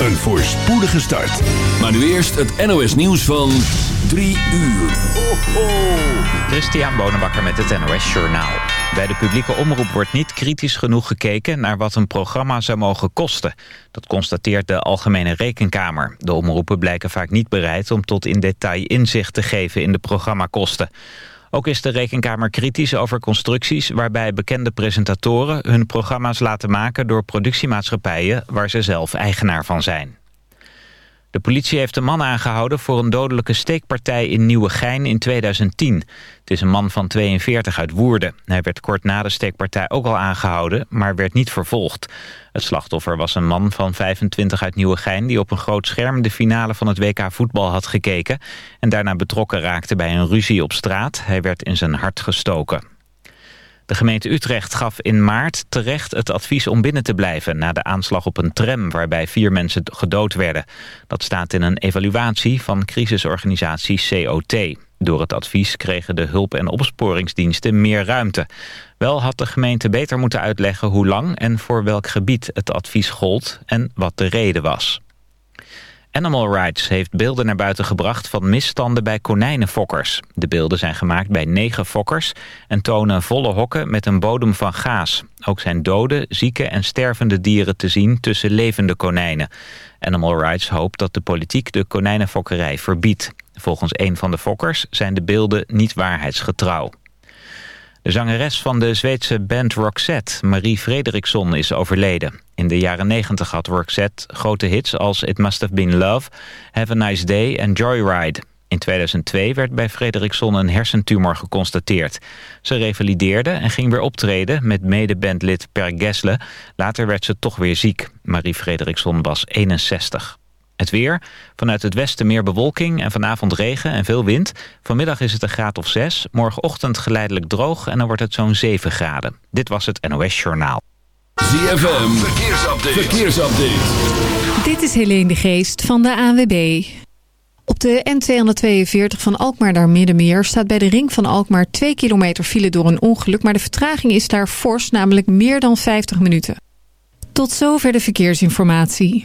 een voorspoedige start. Maar nu eerst het NOS nieuws van 3 uur. Ho, ho. Christian Bonenbakker met het NOS Journaal. Bij de publieke omroep wordt niet kritisch genoeg gekeken... naar wat een programma zou mogen kosten. Dat constateert de Algemene Rekenkamer. De omroepen blijken vaak niet bereid om tot in detail inzicht te geven... in de programmakosten. Ook is de Rekenkamer kritisch over constructies waarbij bekende presentatoren hun programma's laten maken door productiemaatschappijen waar ze zelf eigenaar van zijn. De politie heeft een man aangehouden voor een dodelijke steekpartij in Nieuwegein in 2010. Het is een man van 42 uit Woerden. Hij werd kort na de steekpartij ook al aangehouden, maar werd niet vervolgd. Het slachtoffer was een man van 25 uit Nieuwegein... die op een groot scherm de finale van het WK voetbal had gekeken... en daarna betrokken raakte bij een ruzie op straat. Hij werd in zijn hart gestoken. De gemeente Utrecht gaf in maart terecht het advies om binnen te blijven... na de aanslag op een tram waarbij vier mensen gedood werden. Dat staat in een evaluatie van crisisorganisatie COT. Door het advies kregen de hulp- en opsporingsdiensten meer ruimte. Wel had de gemeente beter moeten uitleggen hoe lang en voor welk gebied het advies gold... en wat de reden was. Animal Rights heeft beelden naar buiten gebracht van misstanden bij konijnenfokkers. De beelden zijn gemaakt bij negen fokkers en tonen volle hokken met een bodem van gaas. Ook zijn dode, zieke en stervende dieren te zien tussen levende konijnen. Animal Rights hoopt dat de politiek de konijnenfokkerij verbiedt. Volgens een van de fokkers zijn de beelden niet waarheidsgetrouw. De zangeres van de Zweedse band Roxette, Marie Frederiksson, is overleden. In de jaren 90 had Roxette grote hits als It Must Have Been Love, Have a Nice Day en Joyride. In 2002 werd bij Frederiksson een hersentumor geconstateerd. Ze revalideerde en ging weer optreden met medebandlid Per Gessle. Later werd ze toch weer ziek. Marie Frederiksson was 61. Het weer. Vanuit het westen meer bewolking en vanavond regen en veel wind. Vanmiddag is het een graad of 6. Morgenochtend geleidelijk droog en dan wordt het zo'n 7 graden. Dit was het NOS Journaal. ZFM. Verkeersupdate. Verkeersupdate. Dit is Helene de Geest van de ANWB. Op de N242 van Alkmaar naar Middenmeer staat bij de ring van Alkmaar 2 kilometer file door een ongeluk. Maar de vertraging is daar fors, namelijk meer dan 50 minuten. Tot zover de verkeersinformatie.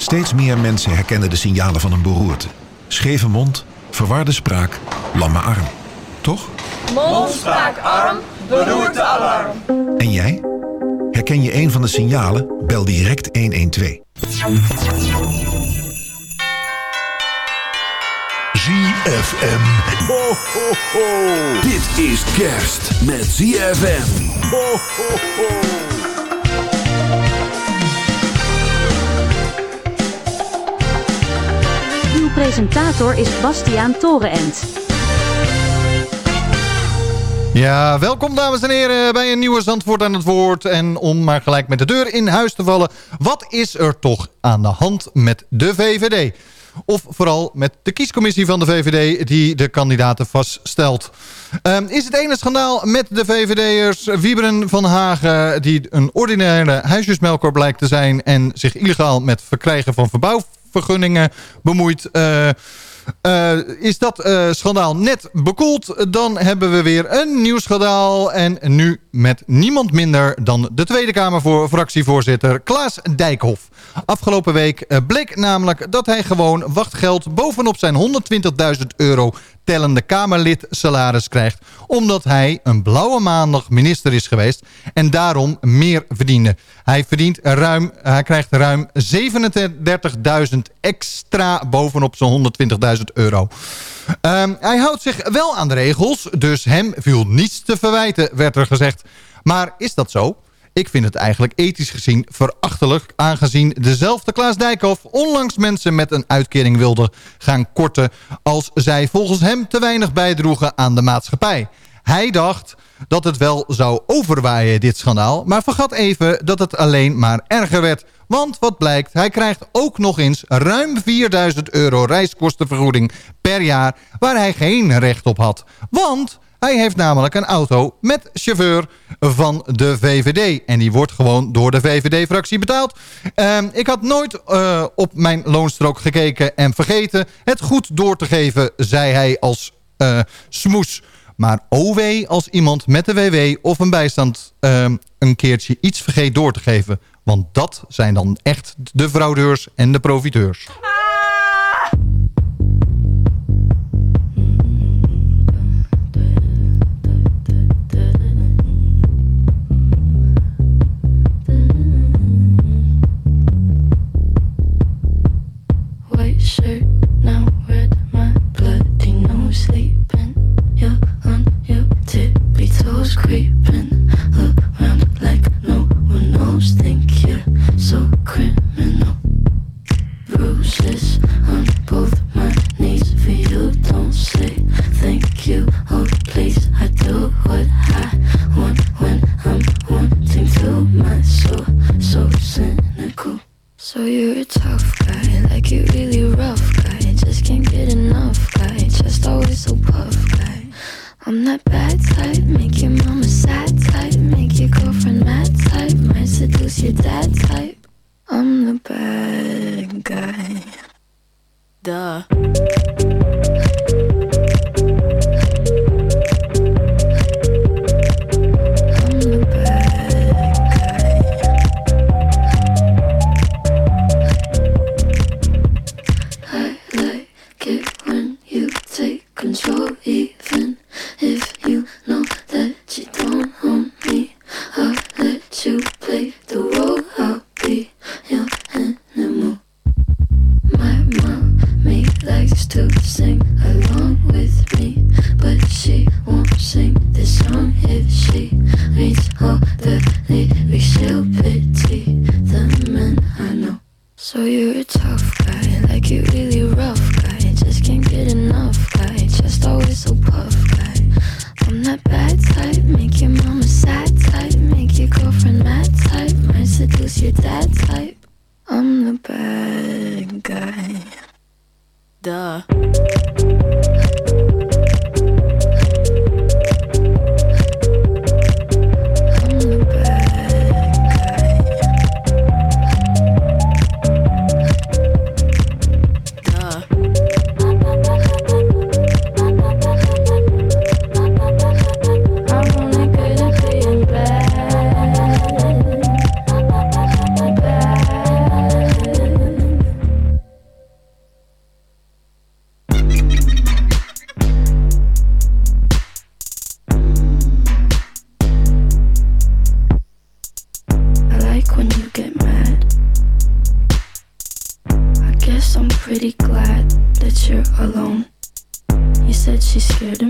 Steeds meer mensen herkennen de signalen van een beroerte. Scheve mond, verwarde spraak, lamme arm. Toch? Mond, spraak, arm, beroerte, alarm. En jij? Herken je een van de signalen? Bel direct 112. ZFM. Ho, ho, ho. Dit is kerst met ZFM. Ho, ho, ho. Presentator is Bastiaan Torenent. Ja, welkom dames en heren bij een nieuwe Zandvoort aan het woord. En om maar gelijk met de deur in huis te vallen. Wat is er toch aan de hand met de VVD? of vooral met de kiescommissie van de VVD die de kandidaten vaststelt. Um, is het ene schandaal met de VVD'ers Wieberen van Hagen... die een ordinaire huisjesmelker blijkt te zijn... en zich illegaal met verkrijgen van verbouwvergunningen bemoeit... Uh, uh, is dat uh, schandaal net bekoeld, dan hebben we weer een nieuw schandaal. En nu met niemand minder dan de Tweede Kamer voor fractievoorzitter Klaas Dijkhoff. Afgelopen week uh, bleek namelijk dat hij gewoon wachtgeld bovenop zijn 120.000 euro tellende Kamerlid salaris krijgt... omdat hij een blauwe maandag minister is geweest en daarom meer verdiende. Hij, verdient ruim, hij krijgt ruim 37.000 extra bovenop zijn 120.000 euro. Um, hij houdt zich wel aan de regels, dus hem viel niets te verwijten, werd er gezegd. Maar is dat zo? Ik vind het eigenlijk ethisch gezien verachtelijk... aangezien dezelfde Klaas Dijkhoff onlangs mensen met een uitkering wilde gaan korten... als zij volgens hem te weinig bijdroegen aan de maatschappij. Hij dacht dat het wel zou overwaaien, dit schandaal... maar vergat even dat het alleen maar erger werd... Want wat blijkt, hij krijgt ook nog eens ruim 4000 euro reiskostenvergoeding per jaar... waar hij geen recht op had. Want hij heeft namelijk een auto met chauffeur van de VVD. En die wordt gewoon door de VVD-fractie betaald. Uh, ik had nooit uh, op mijn loonstrook gekeken en vergeten het goed door te geven, zei hij als uh, smoes. Maar OW als iemand met de WW of een bijstand ehm, een keertje iets vergeet door te geven. Want dat zijn dan echt de fraudeurs en de profiteurs. creeping so criminal. Bruises on both my knees for you. Don't say thank you. Oh, please, I do what I want when I'm wanting to. My soul, so cynical. So you're a tough guy, like you really rough guy. Just can't get enough guy, just always so puff guy. I'm that bad type, make your mama sad type, make your girlfriend your dad type.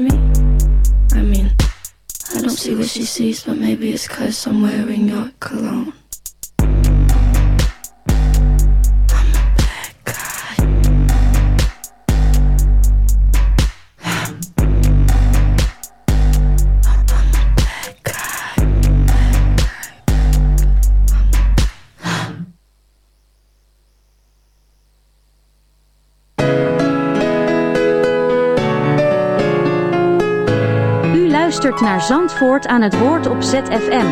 Me. I mean, I don't see what she sees, but maybe it's cause I'm wearing your cologne. Luistert naar Zandvoort aan het woord op ZFM.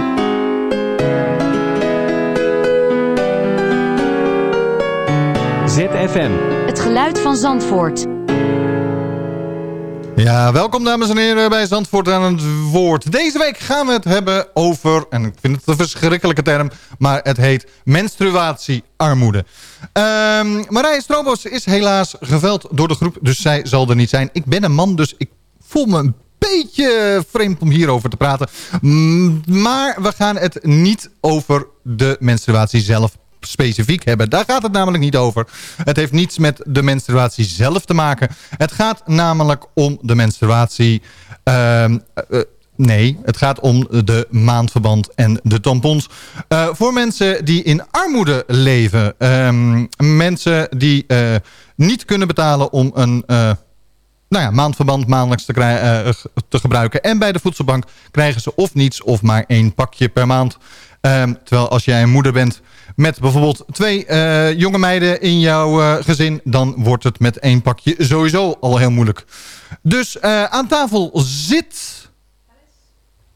ZFM. Het geluid van Zandvoort. Ja, welkom dames en heren bij Zandvoort aan het woord. Deze week gaan we het hebben over, en ik vind het een verschrikkelijke term, maar het heet menstruatiearmoede. Um, Marije Strobos is helaas geveld door de groep, dus zij zal er niet zijn. Ik ben een man, dus ik voel me een beetje vreemd om hierover te praten. Mm, maar we gaan het niet over de menstruatie zelf specifiek hebben. Daar gaat het namelijk niet over. Het heeft niets met de menstruatie zelf te maken. Het gaat namelijk om de menstruatie... Uh, uh, Nee, het gaat om de maandverband en de tampons. Uh, voor mensen die in armoede leven. Um, mensen die niet kunnen betalen om een nou ja, maandverband maandelijks te, te, gebruiken. En bij de voedselbank krijgen ze of niets of maar één pakje per maand. Um, terwijl als jij een moeder bent met bijvoorbeeld twee uh, jonge meiden in jouw uh, gezin... dan wordt het met één pakje sowieso al heel moeilijk. Dus aan tafel zit...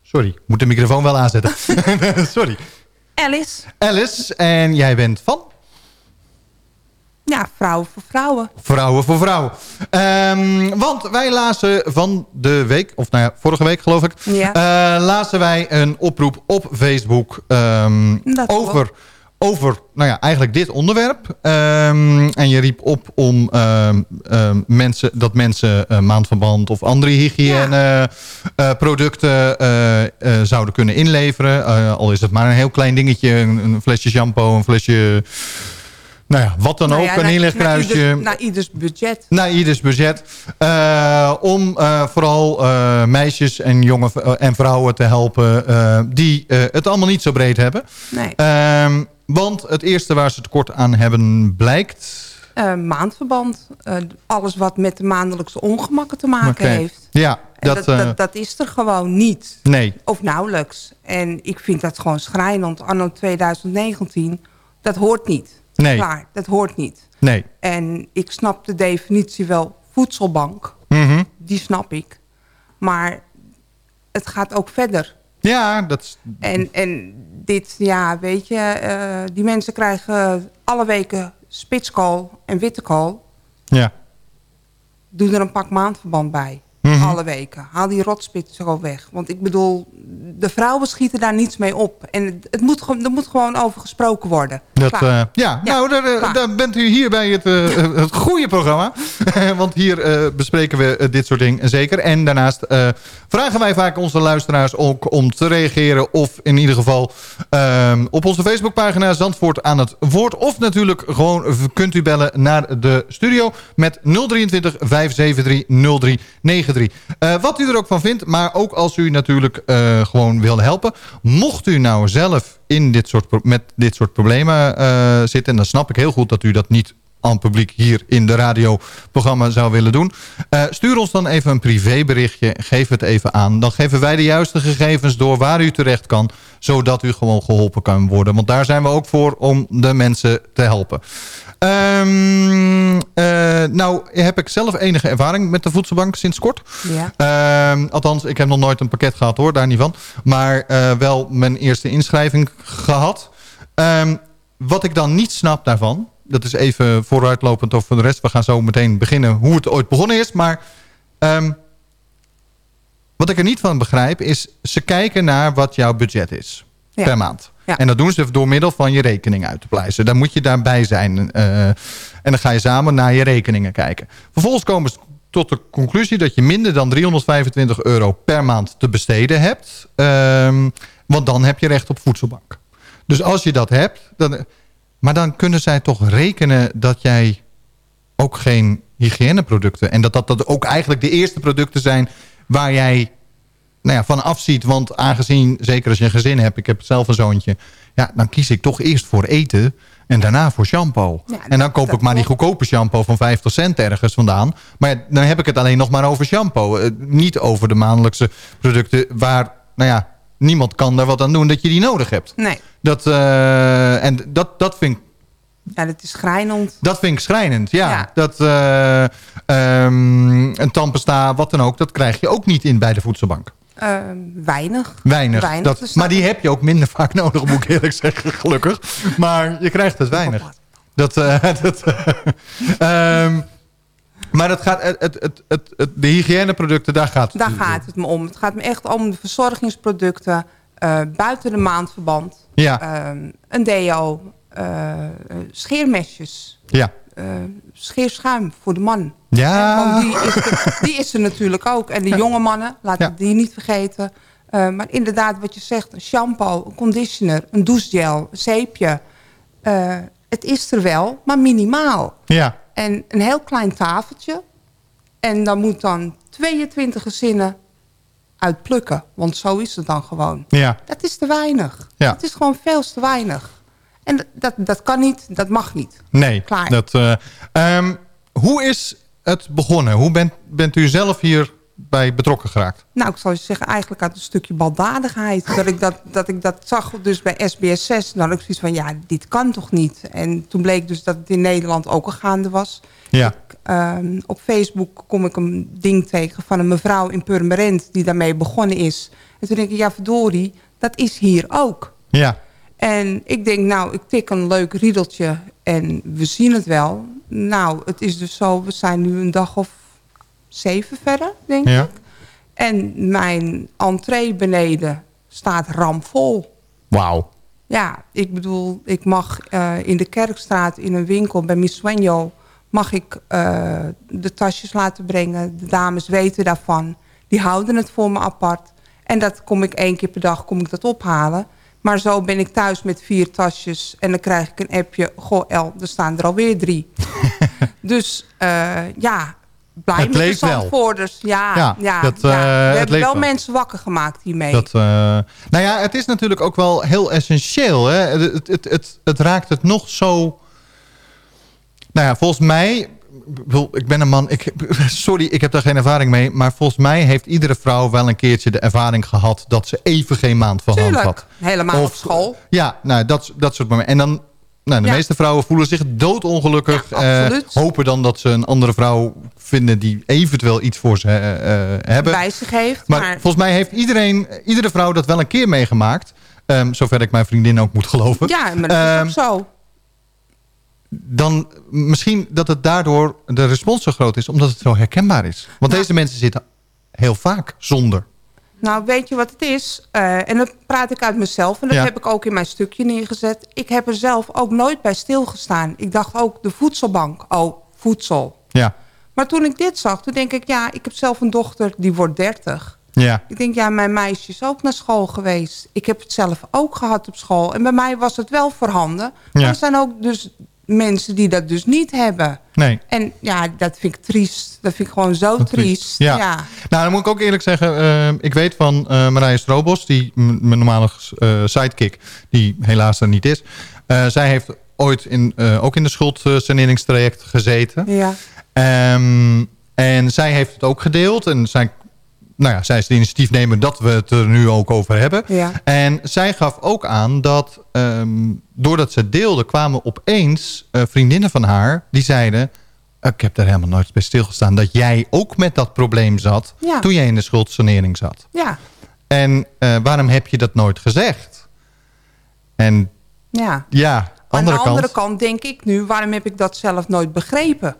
Sorry, ik moet de microfoon wel aanzetten. Sorry. Alice. Alice, en jij bent van? Ja, vrouwen voor vrouwen. Vrouwen voor vrouwen. Um, want wij lazen van de week, of nou ja, vorige week geloof ik... Ja. Uh, lazen wij een oproep op Facebook um, over... Over nou ja, eigenlijk dit onderwerp. Um, en je riep op om mensen, dat mensen uh, maandverband of andere hygiëneproducten ja. uh, zouden kunnen inleveren. al is het maar een heel klein dingetje, een, een flesje shampoo, een flesje... Nou ja, wat dan nou ook, een inlegkruisje. Naar, ieder, naar ieders budget. Naar ieders budget. Uh, om uh, vooral uh, meisjes en jonge en vrouwen te helpen die het allemaal niet zo breed hebben. Nee. Ehm, want het eerste waar ze tekort aan hebben blijkt... maandverband. alles wat met de maandelijkse ongemakken te maken okay. heeft. Ja, dat, dat, dat, dat, is er gewoon niet. Nee. Of nauwelijks. En ik vind dat gewoon schrijnend. Anno 2019, dat hoort niet. Nee. Klaar, dat hoort niet. Nee. En ik snap de definitie wel voedselbank. Mm -hmm. Die snap ik. Maar het gaat ook verder. Ja, dat is... En, en dit, ja, weet je... Uh, die mensen krijgen alle weken spitskool en wittekool. Ja. Doe er een pak maandverband bij. Mhm. Mm -hmm. Alle weken. Haal die rotspitskool weg. Want ik bedoel, de vrouwen schieten daar niets mee op. En het, het moet, er moet gewoon over gesproken worden. Dat, uh, ja, ja, nou, daar, daar, bent u hier bij het, uh, het goede programma. Want hier uh, bespreken we dit soort dingen zeker. En daarnaast vragen wij vaak onze luisteraars ook om te reageren. Of in ieder geval ehm, op onze Facebookpagina Zandvoort aan het woord. Of natuurlijk gewoon kunt u bellen naar de studio met 023 573 0393. Uh, wat u er ook van vindt, maar ook als u natuurlijk uh, gewoon wil helpen. Mocht u nou zelf in dit soort, met dit soort problemen uh, zitten... en dan snap ik heel goed dat u dat niet aan publiek hier in de radioprogramma zou willen doen. Stuur ons dan even een privéberichtje. Geef het even aan. Dan geven wij de juiste gegevens door waar u terecht kan. Zodat u gewoon geholpen kan worden. Want daar zijn we ook voor om de mensen te helpen. Um, uh, nou heb ik zelf enige ervaring met de voedselbank sinds kort. Ja. Um, althans, ik heb nog nooit een pakket gehad hoor, daar niet van. Maar uh, wel mijn eerste inschrijving gehad. Um, wat ik dan niet snap daarvan... dat is even vooruitlopend over de rest. We gaan zo meteen beginnen hoe het ooit begonnen is. Maar wat ik er niet van begrijp is... ze kijken naar wat jouw budget is ja. per maand. En dat doen ze door middel van je rekening uit te pleizen. Dan moet je daarbij zijn. Uh, en dan ga je samen naar je rekeningen kijken. Vervolgens komen ze tot de conclusie dat je minder dan 325 euro per maand te besteden hebt. Um, want dan heb je recht op voedselbank. Dus als je dat hebt... Dan, maar dan kunnen zij toch rekenen dat jij ook geen hygiëneproducten... en dat dat, dat ook eigenlijk de eerste producten zijn waar jij nou ja, van afziet. Want aangezien, zeker als je een gezin hebt... ik heb zelf een zoontje... ja, dan kies ik toch eerst voor eten en daarna voor shampoo. Ja, en dan koop ik maar die goedkope shampoo van 50 cent ergens vandaan. Maar dan heb ik het alleen nog maar over shampoo. Uh, niet over de maandelijkse producten waar... nou ja, niemand kan daar wat aan doen dat je die nodig hebt. Nee. Dat, uh, en dat, dat vind ik... Ja, dat is schrijnend. Dat vind ik schrijnend, ja. Ja. Dat, uh, um, een tandpasta, wat dan ook, dat krijg je ook niet in bij de voedselbank. Ehm, weinig. Weinig. Dat, Dus maar die heb je ook minder vaak nodig, moet ik eerlijk zeggen, gelukkig. Maar je krijgt het weinig. Dat, eh, dat, ehm, maar dat gaat, het, het, het, het, de hygiëneproducten, daar gaat het Daar gaat het me om. Het gaat me echt om de verzorgingsproducten eh, buiten de maandverband. Ja. Ehm, een deo, eh, scheermesjes, Ja. eh, scheerschuim voor de man. Ja. Die is, er, die is er natuurlijk ook. En de jonge mannen, laten we die niet vergeten. Eh, maar inderdaad, wat je zegt, een shampoo, een conditioner, een douchegel, een zeepje. Eh, het is er wel, maar minimaal. Ja. En een heel klein tafeltje. En dan moet dan 22 gezinnen uitplukken. Want zo is het dan gewoon. Ja. Dat is te weinig. Ja. Het is gewoon veel te weinig. En dat, dat, dat kan niet, dat mag niet. Nee. Klaar. Dat, eh, ehm, hoe is het begonnen? Hoe bent, bent u zelf hierbij betrokken geraakt? Nou, ik zou je zeggen, eigenlijk uit een stukje baldadigheid. dat, ik dat, dat ik dat zag dus bij SBS 6. Dan had ik zoiets van, ja, dit kan toch niet? En toen bleek dus dat het in Nederland ook al gaande was. Ja. Ehm, op Facebook kom ik een ding tegen van een mevrouw in Purmerend... die daarmee begonnen is. En toen denk ik, ja, verdorie, dat is hier ook. Ja. En ik denk, nou, ik tik een leuk riedeltje en we zien het wel. Nou, het is dus zo, we zijn nu een dag of zeven verder, denk Ja. ik. En mijn entree beneden staat ramvol. Wauw. Ja, ik bedoel, ik mag eh, in de Kerkstraat in een winkel bij Miss Sueño... mag ik eh, de tasjes laten brengen. De dames weten daarvan. Die houden het voor me apart. En dat kom ik één keer per dag kom ik dat ophalen. Maar zo ben ik thuis met vier tasjes. En dan krijg ik een appje. Goh, El, er staan er alweer drie. dus eh, ja, blij Het met de. Zandvoorders. Ja, Ja, ja, dat, ja. eh, we hebben wel wel. mensen wakker gemaakt hiermee. Dat, eh, nou ja, het is natuurlijk ook wel heel essentieel. Hè? Het, het, het, het, het raakt het nog zo... Nou ja, volgens mij... ik ben een man, ik, sorry, ik heb daar geen ervaring mee. Maar volgens mij heeft iedere vrouw wel een keertje de ervaring gehad... dat ze even geen maand van hand had. helemaal Of- op school. Ja, nou, dat, dat soort momenten. En dan, nou, de Ja. meeste vrouwen voelen zich doodongelukkig. Ja, eh, hopen dan dat ze een andere vrouw vinden die eventueel iets voor ze eh, eh, hebben. bij zich heeft. Maar, Maar, volgens mij heeft iedereen, iedere vrouw dat wel een keer meegemaakt. Ehm, zover ik mijn vriendin ook moet geloven. ja, maar dat is Ehm, ook zo. Dan misschien dat het daardoor de respons zo groot is. Omdat het zo herkenbaar is. Want deze mensen zitten heel vaak zonder. Nou, weet je wat het is? Eh, en dat praat ik uit mezelf. En dat Ja. heb ik ook in mijn stukje neergezet. Ik heb er zelf ook nooit bij stilgestaan. Ik dacht ook, de voedselbank. Oh, voedsel. Ja, Maar toen ik dit zag, toen denk ik... ja, ik heb zelf een dochter, die wordt 30. ja, Ik denk, ja, mijn meisje is ook naar school geweest. Ik heb het zelf ook gehad op school. En bij mij was het wel voorhanden. Maar Ja. er zijn ook dus mensen die dat dus niet hebben. nee. En ja, dat vind ik triest. Dat vind ik gewoon zo Dat triest. Ja. ja. Nou, dan moet ik ook eerlijk zeggen. eh, ik weet van eh Marije Strobos, die mijn normale eh, sidekick, die helaas er niet is. Zij heeft ooit in, ook in de schuldsaneringstraject gezeten. Ja. Ehm, en zij heeft het ook gedeeld. En zij, nou ja, zij is de initiatiefnemer dat we het er nu ook over hebben. Ja. En zij gaf ook aan dat ehm, doordat ze deelde... kwamen opeens eh, vriendinnen van haar die zeiden... ik heb daar helemaal nooit bij stilgestaan... dat jij ook met dat probleem zat Ja. toen jij in de schuldsanering zat. Ja. En eh, waarom heb je dat nooit gezegd? En ja. ja, Aan de andere kant denk ik nu, waarom heb ik dat zelf nooit begrepen?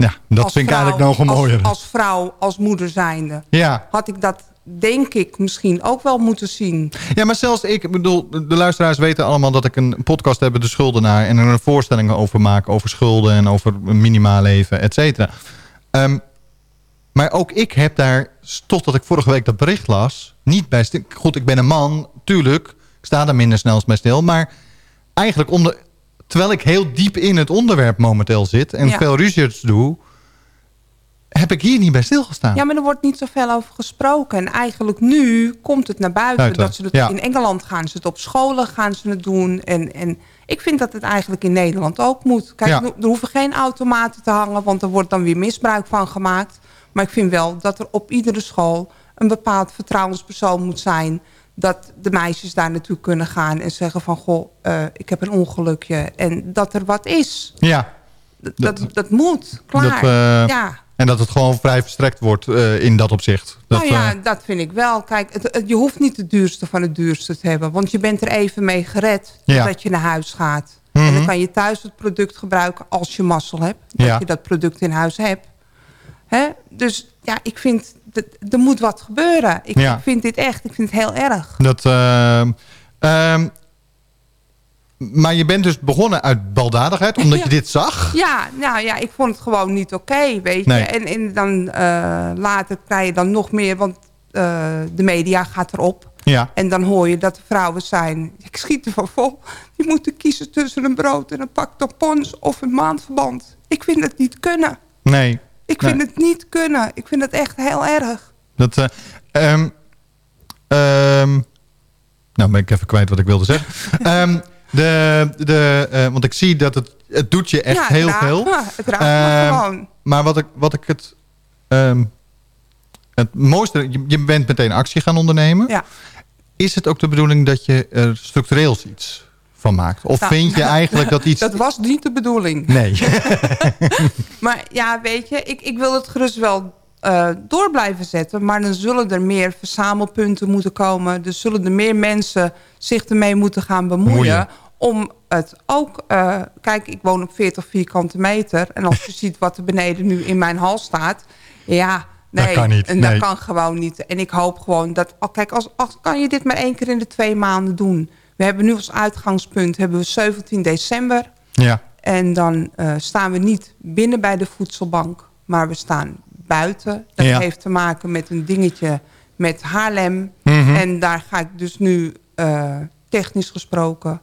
Ja, dat Als vind ik eigenlijk nog een als- mooier. Als, vrouw, als moeder zijnde. Ja. Had ik dat, denk ik, misschien ook wel moeten zien. Ja, maar zelfs ik, bedoel, de luisteraars weten allemaal dat ik een podcast heb, De Schuldenaar, en er een voorstellingen over maak, over schulden en over een minimaal leven, et cetera. Ehm, maar ook ik heb daar, totdat ik vorige week dat bericht las, niet bij stil. Goed, ik ben een man, tuurlijk, ik sta daar minder snel bij stil, maar eigenlijk onder, terwijl ik heel diep in het onderwerp momenteel zit en Ja. veel research doe, heb ik hier niet bij stilgestaan. Ja, maar er wordt niet zoveel over gesproken. En eigenlijk nu komt het naar buiten. Dat ze het, ja. In Engeland gaan ze het op scholen gaan ze het doen. En, en ik vind dat het eigenlijk in Nederland ook moet. Kijk, Ja. er hoeven geen automaten te hangen, want er wordt dan weer misbruik van gemaakt. Maar ik vind wel dat er op iedere school een bepaald vertrouwenspersoon moet zijn. Dat de meisjes daar naartoe kunnen gaan en zeggen van... goh, eh, ik heb een ongelukje. En dat er wat is. Ja, Dat, dat, dat moet, klaar. Dat, eh, ja. En dat het gewoon vrij verstrekt wordt eh, in dat opzicht. Dat, nou ja, dat vind ik wel. Kijk, het, het- je hoeft niet het duurste van het duurste te hebben. Want je bent er even mee gered Ja. dat je naar huis gaat. En Mhm. dan kan je thuis het product gebruiken als je mazzel hebt. Dat Ja. je dat product in huis hebt. Hè? Dus ja, ik vind, er moet wat gebeuren. Ik, Ja. vind dit echt, ik vind het heel erg. dat, ehm, ehm, maar je bent dus begonnen uit baldadigheid, omdat je dit zag. Ja, nou ja, ik vond het gewoon niet oké, weet je. Nee. En, en dan eh, later krijg je dan nog meer, want eh, de media gaat erop. Ja. En dan hoor je dat er vrouwen zijn, ik schiet er van vol... die moeten kiezen tussen een brood en een pak tampons of een maandverband. Ik vind het niet kunnen. Nee. Ik Nee. vind het niet kunnen. Ik vind het echt heel erg. Dat, ehm, nou ben ik even kwijt wat ik wilde zeggen. Ehm, de, de, eh, want ik zie dat het, het doet je echt Ja, heel raakt veel. me. Het raakt me gewoon. Maar wat ik, wat ik het, het mooiste... Je, je bent meteen actie gaan ondernemen. Ja. Is het ook de bedoeling dat je er structureels iets van maakt? Of Nou, vind je eigenlijk dat iets... Dat was niet de bedoeling. Nee. Maar ja, weet je, ik, ik wil het gerust wel eh, door blijven zetten. Maar dan zullen er meer verzamelpunten moeten komen. Er zullen er meer mensen zich ermee moeten gaan bemoeien. Moeien. Om het ook... eh, kijk, ik woon op 40 vierkante meter. En als je ziet wat er beneden nu in mijn hal staat... Ja, nee, Dat kan niet, En dat nee. kan gewoon niet. En ik hoop gewoon dat... oh, kijk, als, als kan je dit maar één keer in de twee maanden doen. We hebben nu als uitgangspunt hebben we 17 december. ja. En dan eh, staan we niet binnen bij de voedselbank, maar we staan buiten. Dat Ja. heeft te maken met een dingetje met Haarlem. Mhm. En daar ga ik dus nu eh, technisch gesproken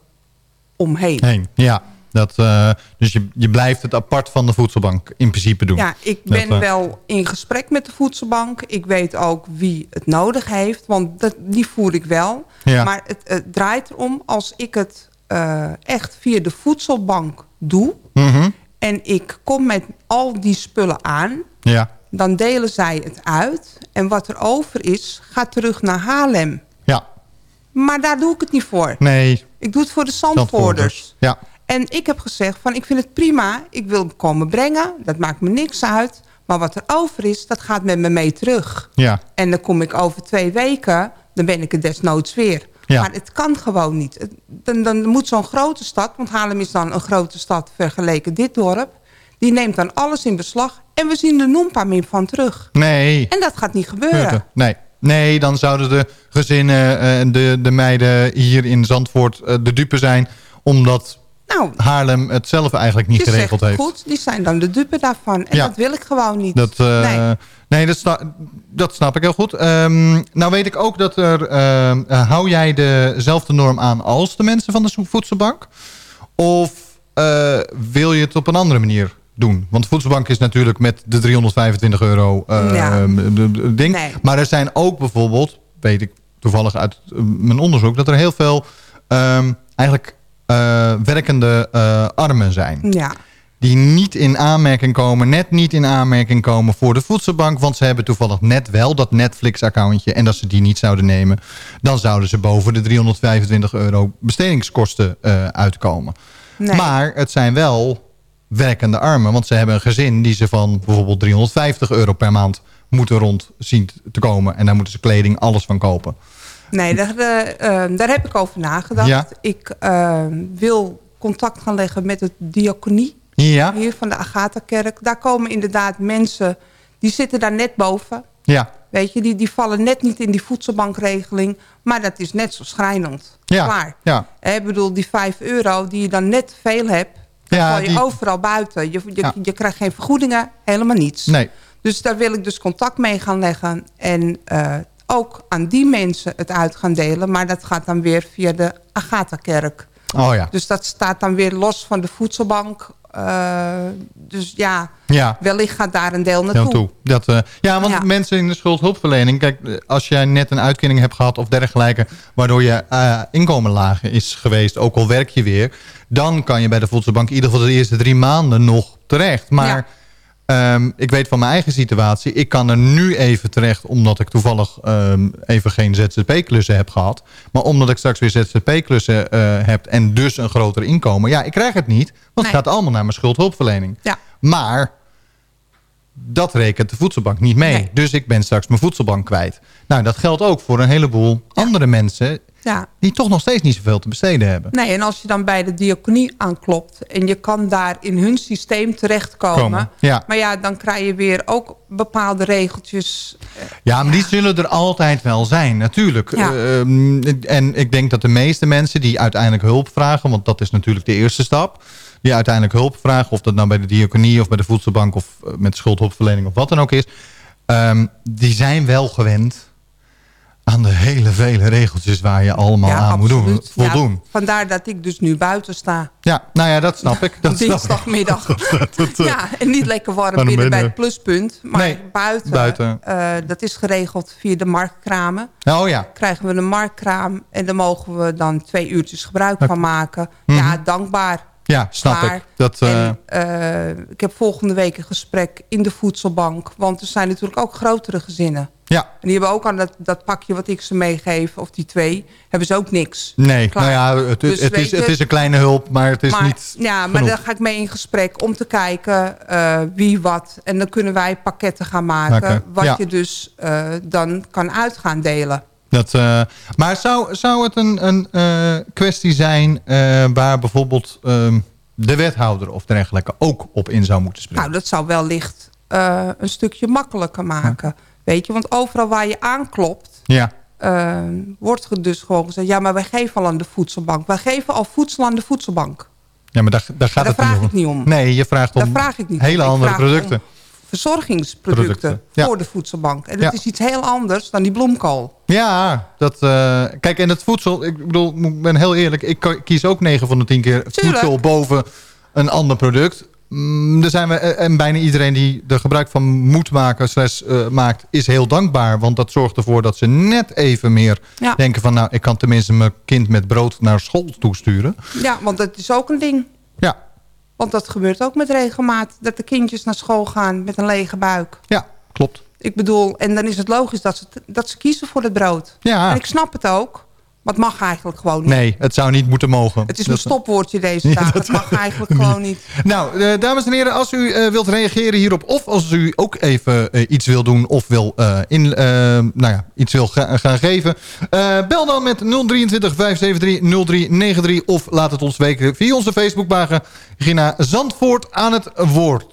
omheen. Heen. Ja. Dat, eh, dus je, je blijft het apart van de voedselbank in principe doen. Ja, ik Dat, ben eh, wel in gesprek met de voedselbank. Ik weet ook wie het nodig heeft, want dat, die voer ik wel. Ja. Maar het, het draait erom als ik het eh, echt via de voedselbank doe... mhm. en ik kom met al die spullen aan... Ja. dan delen zij het uit. En wat er over is, gaat terug naar Haarlem. Ja. Maar daar doe ik het niet voor. Nee. Ik doe het voor de. Zandvoorders. Ja. En ik heb gezegd van ik vind het prima. Ik wil hem komen brengen. Dat maakt me niks uit. Maar wat er over is, dat gaat met me mee terug. Ja. En dan kom ik over twee weken. Dan ben ik er desnoods weer. Ja. Maar het kan gewoon niet. Het- Dan, dan moet zo'n grote stad... want Haarlem is dan een grote stad vergeleken dit dorp... die neemt dan alles in beslag... en we zien er noempa meer van terug. Nee. En dat gaat niet gebeuren. Nee. Nee, dan zouden de gezinnen en de, de meiden hier in Zandvoort eh, de dupe zijn. Omdat Nou, Haarlem het zelf eigenlijk niet geregeld heeft. goed, die zijn dan de dupe daarvan. En Ja. dat wil ik gewoon niet. Dat, eh, nee. nee, dat, dat snap ik heel goed. Ehm, nou weet ik ook dat er... ehm, eh, hou jij dezelfde norm aan als de mensen van de voedselbank? Of eh, wil je het op een andere manier doen? Want de voedselbank is natuurlijk met de 325 euro eh, Ja. ding. Nee. Maar er zijn ook bijvoorbeeld, weet ik toevallig uit eh, mijn onderzoek... dat er heel veel ehm, eigenlijk eh, werkende eh, armen zijn Ja. die niet in aanmerking komen, net niet in aanmerking komen voor de voedselbank. Want ze hebben toevallig net wel dat Netflix-accountje. En als ze die niet zouden nemen, dan zouden ze boven de 325 euro bestedingskosten eh, uitkomen. Nee. Maar het zijn wel werkende armen. Want ze hebben een gezin die ze van bijvoorbeeld 350 euro per maand moeten rond zien te komen. En daar moeten ze kleding, alles van kopen. Nee, daar, eh, eh, daar heb ik over nagedacht. Ja. Ik eh, wil contact gaan leggen met het diaconie Ja, hier van de Agatha-kerk. Daar komen inderdaad mensen, die zitten daar net boven. ja, Weet je, die, die vallen net niet in die voedselbankregeling. Maar dat is net zo schrijnend. ja. Klaar. ja. Ik bedoel, die 5 euro die je dan net veel hebt... dan Ja, val je die- overal buiten. Je, je, Ja. je krijgt geen vergoedingen, helemaal niets. Nee. Dus daar wil ik dus contact mee gaan leggen. En eh, ook aan die mensen het uit gaan delen. Maar dat gaat dan weer via de Agatha-kerk. Oh ja. Dus dat staat dan weer los van de voedselbank. Eh, dus ja, Ja. wellicht gaat daar een deel naartoe. naartoe. Dat, eh, ja, want Ja. mensen in de schuldhulpverlening... Kijk, eh, als jij net een uitkering hebt gehad of dergelijke... waardoor je inkomen lager is geweest, ook al werk je weer... dan kan je bij de voedselbank in ieder geval de eerste drie maanden nog terecht. Maar ehm, ik weet van mijn eigen situatie... ik kan er nu even terecht omdat ik toevallig ehm, even geen ZZP-klussen heb gehad. Maar omdat ik straks weer ZZP-klussen eh, heb en dus een groter inkomen... ja, ik krijg het niet, want Nee. het gaat allemaal naar mijn schuldhulpverlening. Ja. Maar dat rekent de voedselbank niet mee. Dus ik ben straks mijn voedselbank kwijt. Nou, dat geldt ook voor een heleboel andere mensen... Ja. die toch nog steeds niet zoveel te besteden hebben. Nee, en als je dan bij de diaconie aanklopt... en je kan daar in hun systeem terechtkomen... Komen, ja. maar ja, dan krijg je weer ook bepaalde regeltjes. Ja, maar die zullen er altijd wel zijn, natuurlijk. Ja. Eh, ehm, en ik denk dat de meeste mensen die uiteindelijk hulp vragen... want dat is natuurlijk de eerste stap... die uiteindelijk hulp vragen... of dat nou bij de diaconie of bij de voedselbank... of eh, met schuldhulpverlening of wat dan ook is... ehm, die zijn wel gewend aan de hele vele regeltjes... waar je allemaal aan moet doen, voldoen. Ja, vandaar dat ik dus nu buiten sta. Ja, nou ja, dat snap ik. Dat. Dinsdagmiddag. Dat, eh, ja, en niet lekker warm binnen bij het pluspunt. Maar Nee, buiten, buiten. eh, dat is geregeld via de marktkramen. Oh ja. Krijgen we een marktkraam en daar mogen we dan twee uurtjes gebruik van maken. Mhm. Ja, dankbaar. Ja, snap Maar- ik. Dat, En, eh, ik heb volgende week een gesprek in de voedselbank. Want er zijn natuurlijk ook grotere gezinnen. Ja, En die hebben ook aan dat, dat pakje wat ik ze meegeef, of die twee, hebben ze ook niks. nee. Klaar. Nou ja, het, Dus het, is, het is een kleine hulp, maar het is maar, niet Ja, maar genoeg. daar ga ik mee in gesprek om te kijken eh, wie wat. En dan kunnen wij pakketten gaan maken. Wat ja. je dus eh, dan kan uit gaan delen. Dat, eh, maar zou, zou het een, een kwestie zijn waar bijvoorbeeld ehm, de wethouder of dergelijke ook op in zou moeten springen? Nou, dat zou wellicht een stukje makkelijker maken. Weet je, want overal waar je aanklopt... Ja, eh, wordt er dus gewoon gezegd... ja, maar wij geven al aan de voedselbank. Wij geven al voedsel aan de voedselbank. ja maar daar, daar gaat daar het vraag niet ik niet om. Nee, je vraagt om Daar vraag ik niet hele om. Andere om producten. Verzorgingsproducten Producten, ja. voor de voedselbank. En dat Ja. is iets heel anders dan die bloemkool. Ja, dat, eh, kijk, en het voedsel, ik bedoel, ik ben heel eerlijk, ik kies ook 9 van de 10 keer voedsel boven een ander product. Mm, er zijn we, en bijna iedereen die er gebruik van moet maken, slash, eh, maakt, is heel dankbaar. Want dat zorgt ervoor dat ze net even meer Ja. denken van, nou, ik kan tenminste mijn kind met brood naar school toesturen. Ja, want dat is ook een ding. Ja, Want dat gebeurt ook met regelmaat. Dat de kindjes naar school gaan met een lege buik. ja, klopt. Ik bedoel, en dan is het logisch dat ze, dat ze kiezen voor het brood. Ja. En ik snap het ook. Maar het mag eigenlijk gewoon niet. Nee, het zou niet moeten mogen. Het is een stopwoordje deze Ja, dagen. dat- Het mag eigenlijk gewoon niet. Nou, eh, dames en heren, als u eh, wilt reageren hierop... of als u ook even eh, iets wil doen of wil, in, nou ja, iets wil ga- gaan geven... bel dan met 023 573 0393 of laat het ons weten via onze Facebookpagina Gina Zandvoort aan het woord.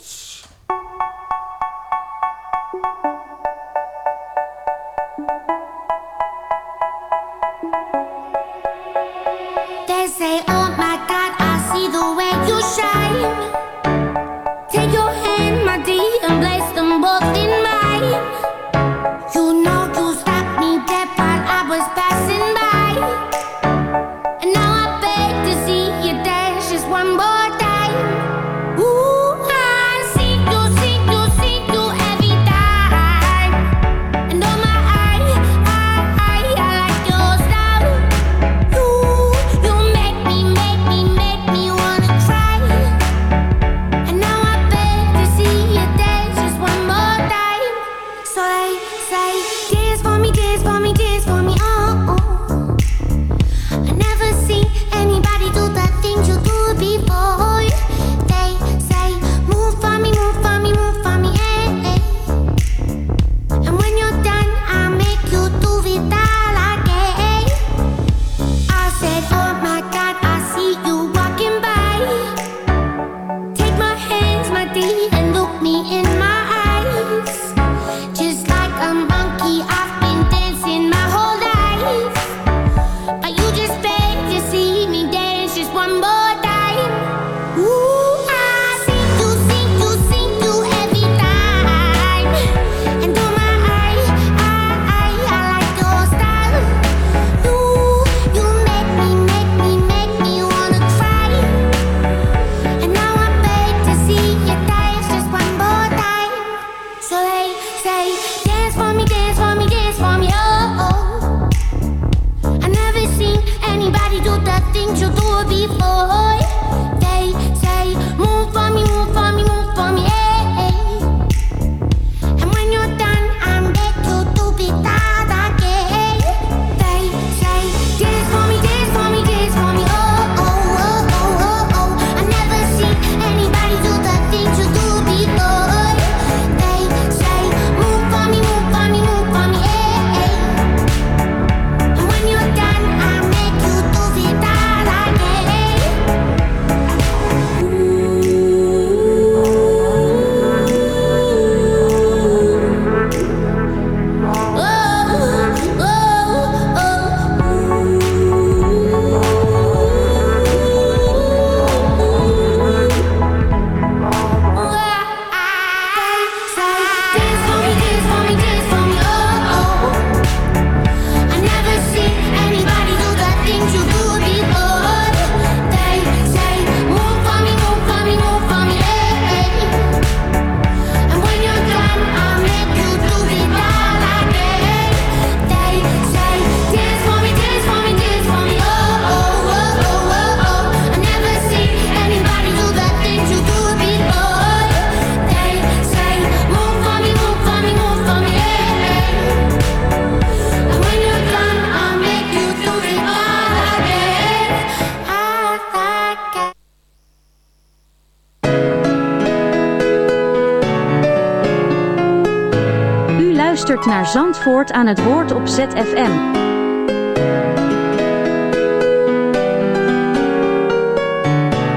Zandvoort aan het woord op ZFM.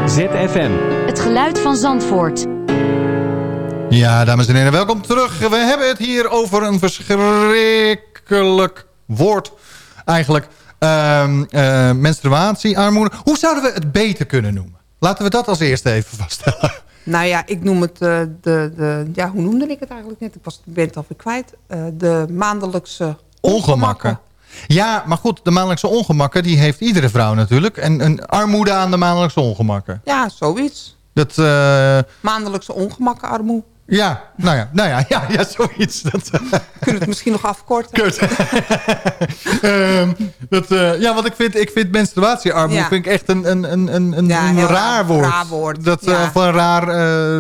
ZFM. Het geluid van Zandvoort. Ja, dames en heren, welkom terug. We hebben het hier over een verschrikkelijk woord. Eigenlijk um, uh, menstruatiearmoede. Hoe zouden we het beter kunnen noemen? Laten we dat als eerste even vaststellen. Nou ja, ik noem het uh, de, de... Ja, hoe noemde ik het eigenlijk net? Ik was, ben het alweer kwijt. Uh, de maandelijkse ongemakken. ongemakken. Ja, maar goed, de maandelijkse ongemakken... die heeft iedere vrouw natuurlijk. En een armoede aan de maandelijkse ongemakken. Ja, zoiets. Dat, Maandelijkse ongemakken, armoede. Ja, nou ja, nou ja, ja, ja zoiets. Dat, uh, Kunnen het misschien nog afkorten? um, dat, uh, ja, want ik vind, ik vind menstruatiearmoede ja. vind ik echt een, een, een, een, ja, een raar, woord. raar woord. Dat, ja. uh, van een raar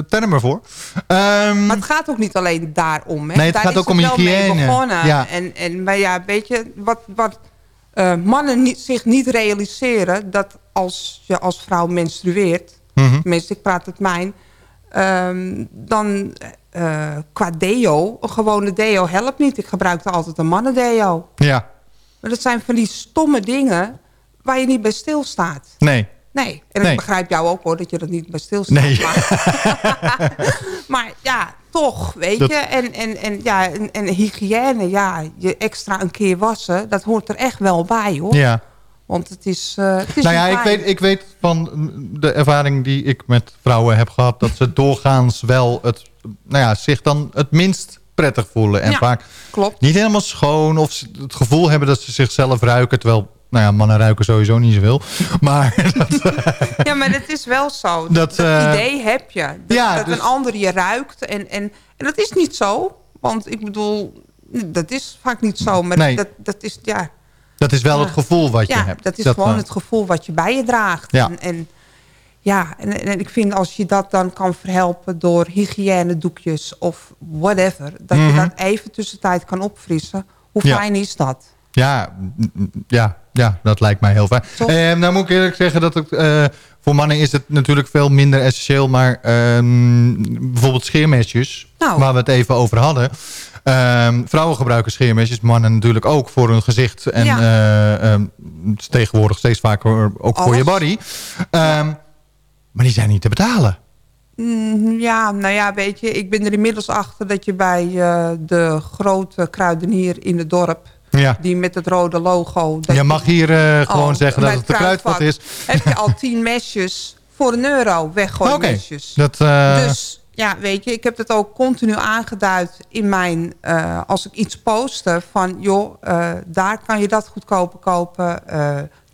term ervoor. Um, maar het gaat ook niet alleen daarom. Hè? Nee, het Daar gaat ook om hygiëne. Ja. En, en, maar ja, weet je, wat, wat mannen niet, zich niet realiseren... dat als je als vrouw menstrueert... Mm -hmm. tenminste, ik praat het mijn Um, dan uh, qua deo, een gewone deo helpt niet. Ik gebruikte altijd een mannendeo. Ja. Maar dat zijn van die stomme dingen waar je niet bij stilstaat. Nee. Nee, en nee. ik begrijp jou ook hoor, dat je dat niet bij stilstaat. Nee. Maar, maar ja, toch, weet dat... je. En, en, en, ja, en, en hygiëne, ja, je extra een keer wassen, dat hoort er echt wel bij hoor. Ja. Want het is, uh, het is nou ja, ik weet, ik weet van de ervaring die ik met vrouwen heb gehad... dat ze doorgaans wel het, nou ja, zich dan het minst prettig voelen. En ja, vaak klopt. niet helemaal schoon of het gevoel hebben dat ze zichzelf ruiken... terwijl, nou ja, mannen ruiken sowieso niet zoveel. Maar dat, ja, maar het is wel zo. Dat, dat uh, idee heb je. Dat, ja, dat dus, een ander je ruikt. En, en, en dat is niet zo. Want ik bedoel, dat is vaak niet zo. Maar nee. dat, dat is, ja... Dat is wel het gevoel wat je ja, hebt. dat is dat gewoon het gevoel wat je bij je draagt. Ja. En, en, ja, en, en, ik vind als je dat dan kan verhelpen door hygiënedoekjes of whatever... dat mm je -hmm. dat even tussentijd kan opfrissen. Hoe ja. fijn is dat? Ja, ja, ja, dat lijkt mij heel fijn. Eh, nou moet ik eerlijk zeggen dat. Uh, voor mannen is het natuurlijk veel minder essentieel. Maar uh, bijvoorbeeld scheermesjes, nou. waar we het even over hadden... Um, vrouwen gebruiken scheermesjes, mannen natuurlijk ook voor hun gezicht. En ja. uh, um, tegenwoordig steeds vaker ook Alles. voor je body. Maar die zijn niet te betalen. Mm, ja, nou ja, weet je, ik ben er inmiddels achter dat je bij uh, de grote kruidenier in het dorp... Ja. Die met het rode logo... Je mag hier uh, gewoon oh, zeggen dat het de kruidvat is. Heb je al tien mesjes voor een euro weggooimesjes. Okay. Dat, uh... Dus ja, weet je, ik heb het ook continu aangeduid in mijn... Uh, als ik iets poste van, joh, daar kan je dat goedkoper kopen.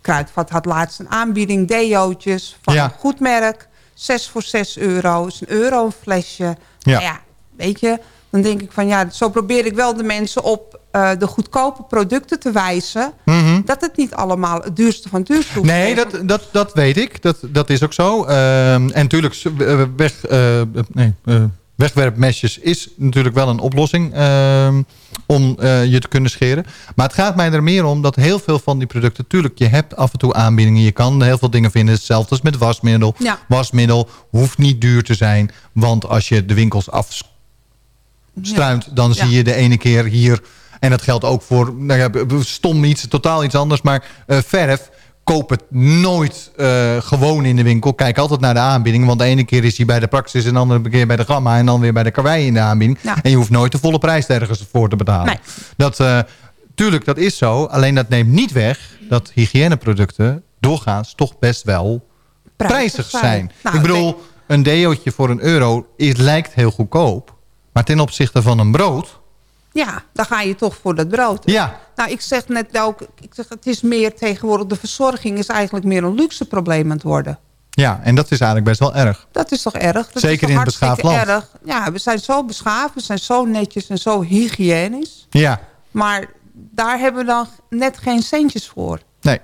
Kruidvat had laatst een aanbieding, deootjes van ja. een goed merk. 6 voor 6 euro, is een euro een flesje. Ja. Nou ja, weet je, dan denk ik van ja, zo probeer ik wel de mensen op uh, de goedkope producten te wijzen. Mm -hmm. Dat het niet allemaal het duurste van het duurste hoeft Nee, dat, dat, dat weet ik. Dat, dat is ook zo. Uh, en natuurlijk, weg, uh, nee, wegwerpmesjes is natuurlijk wel een oplossing om je te kunnen scheren. Maar het gaat mij er meer om dat heel veel van die producten... natuurlijk, je hebt af en toe aanbiedingen. Je kan heel veel dingen vinden. Hetzelfde als met wasmiddel. Ja. Wasmiddel hoeft niet duur te zijn. Want als je de winkels afstruint... Ja. dan zie je de ene keer hier... En dat geldt ook voor, nou ja, stom iets, totaal iets anders. Maar uh, verf, koop het nooit uh, gewoon in de winkel. Kijk altijd naar de aanbieding. Want de ene keer is hij bij de Praxis en de andere keer bij de Gamma... en dan weer bij de Karwei in de aanbieding. Ja. En je hoeft nooit de volle prijs ergens voor te betalen. Nee. Dat, uh, tuurlijk, dat is zo. Alleen dat neemt niet weg dat hygiëneproducten doorgaans toch best wel prijzig, zijn. Nou, Ik bedoel, een deootje voor een euro is, lijkt heel goedkoop. Maar ten opzichte van een brood... Ja, dan ga je toch voor dat brood. Ja. Nou, ik zeg net ook, ik zeg, het is meer tegenwoordig, de verzorging is eigenlijk meer een luxe probleem aan het worden. Ja, en dat is eigenlijk best wel erg. Dat is toch erg? Dat Zeker in het beschaafd land. Erg. Ja, we zijn zo beschaafd, we zijn zo netjes en zo hygiënisch. Ja. Maar daar hebben we dan net geen centjes voor. Nee.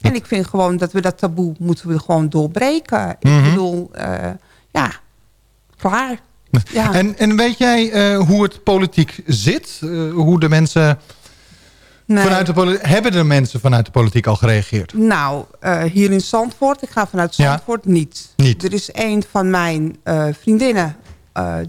En ik vind gewoon dat we dat taboe moeten we gewoon doorbreken. Mm -hmm. Mhm. Ik bedoel, uh, ja, klaar. Ja. En, en weet jij uh, hoe het politiek zit? Uh, hoe de mensen... Nee. Vanuit de hebben de mensen vanuit de politiek al gereageerd? Nou, uh, hier in Zandvoort, ik ga vanuit Zandvoort ja? niet. niet. Er is een van mijn vriendinnen,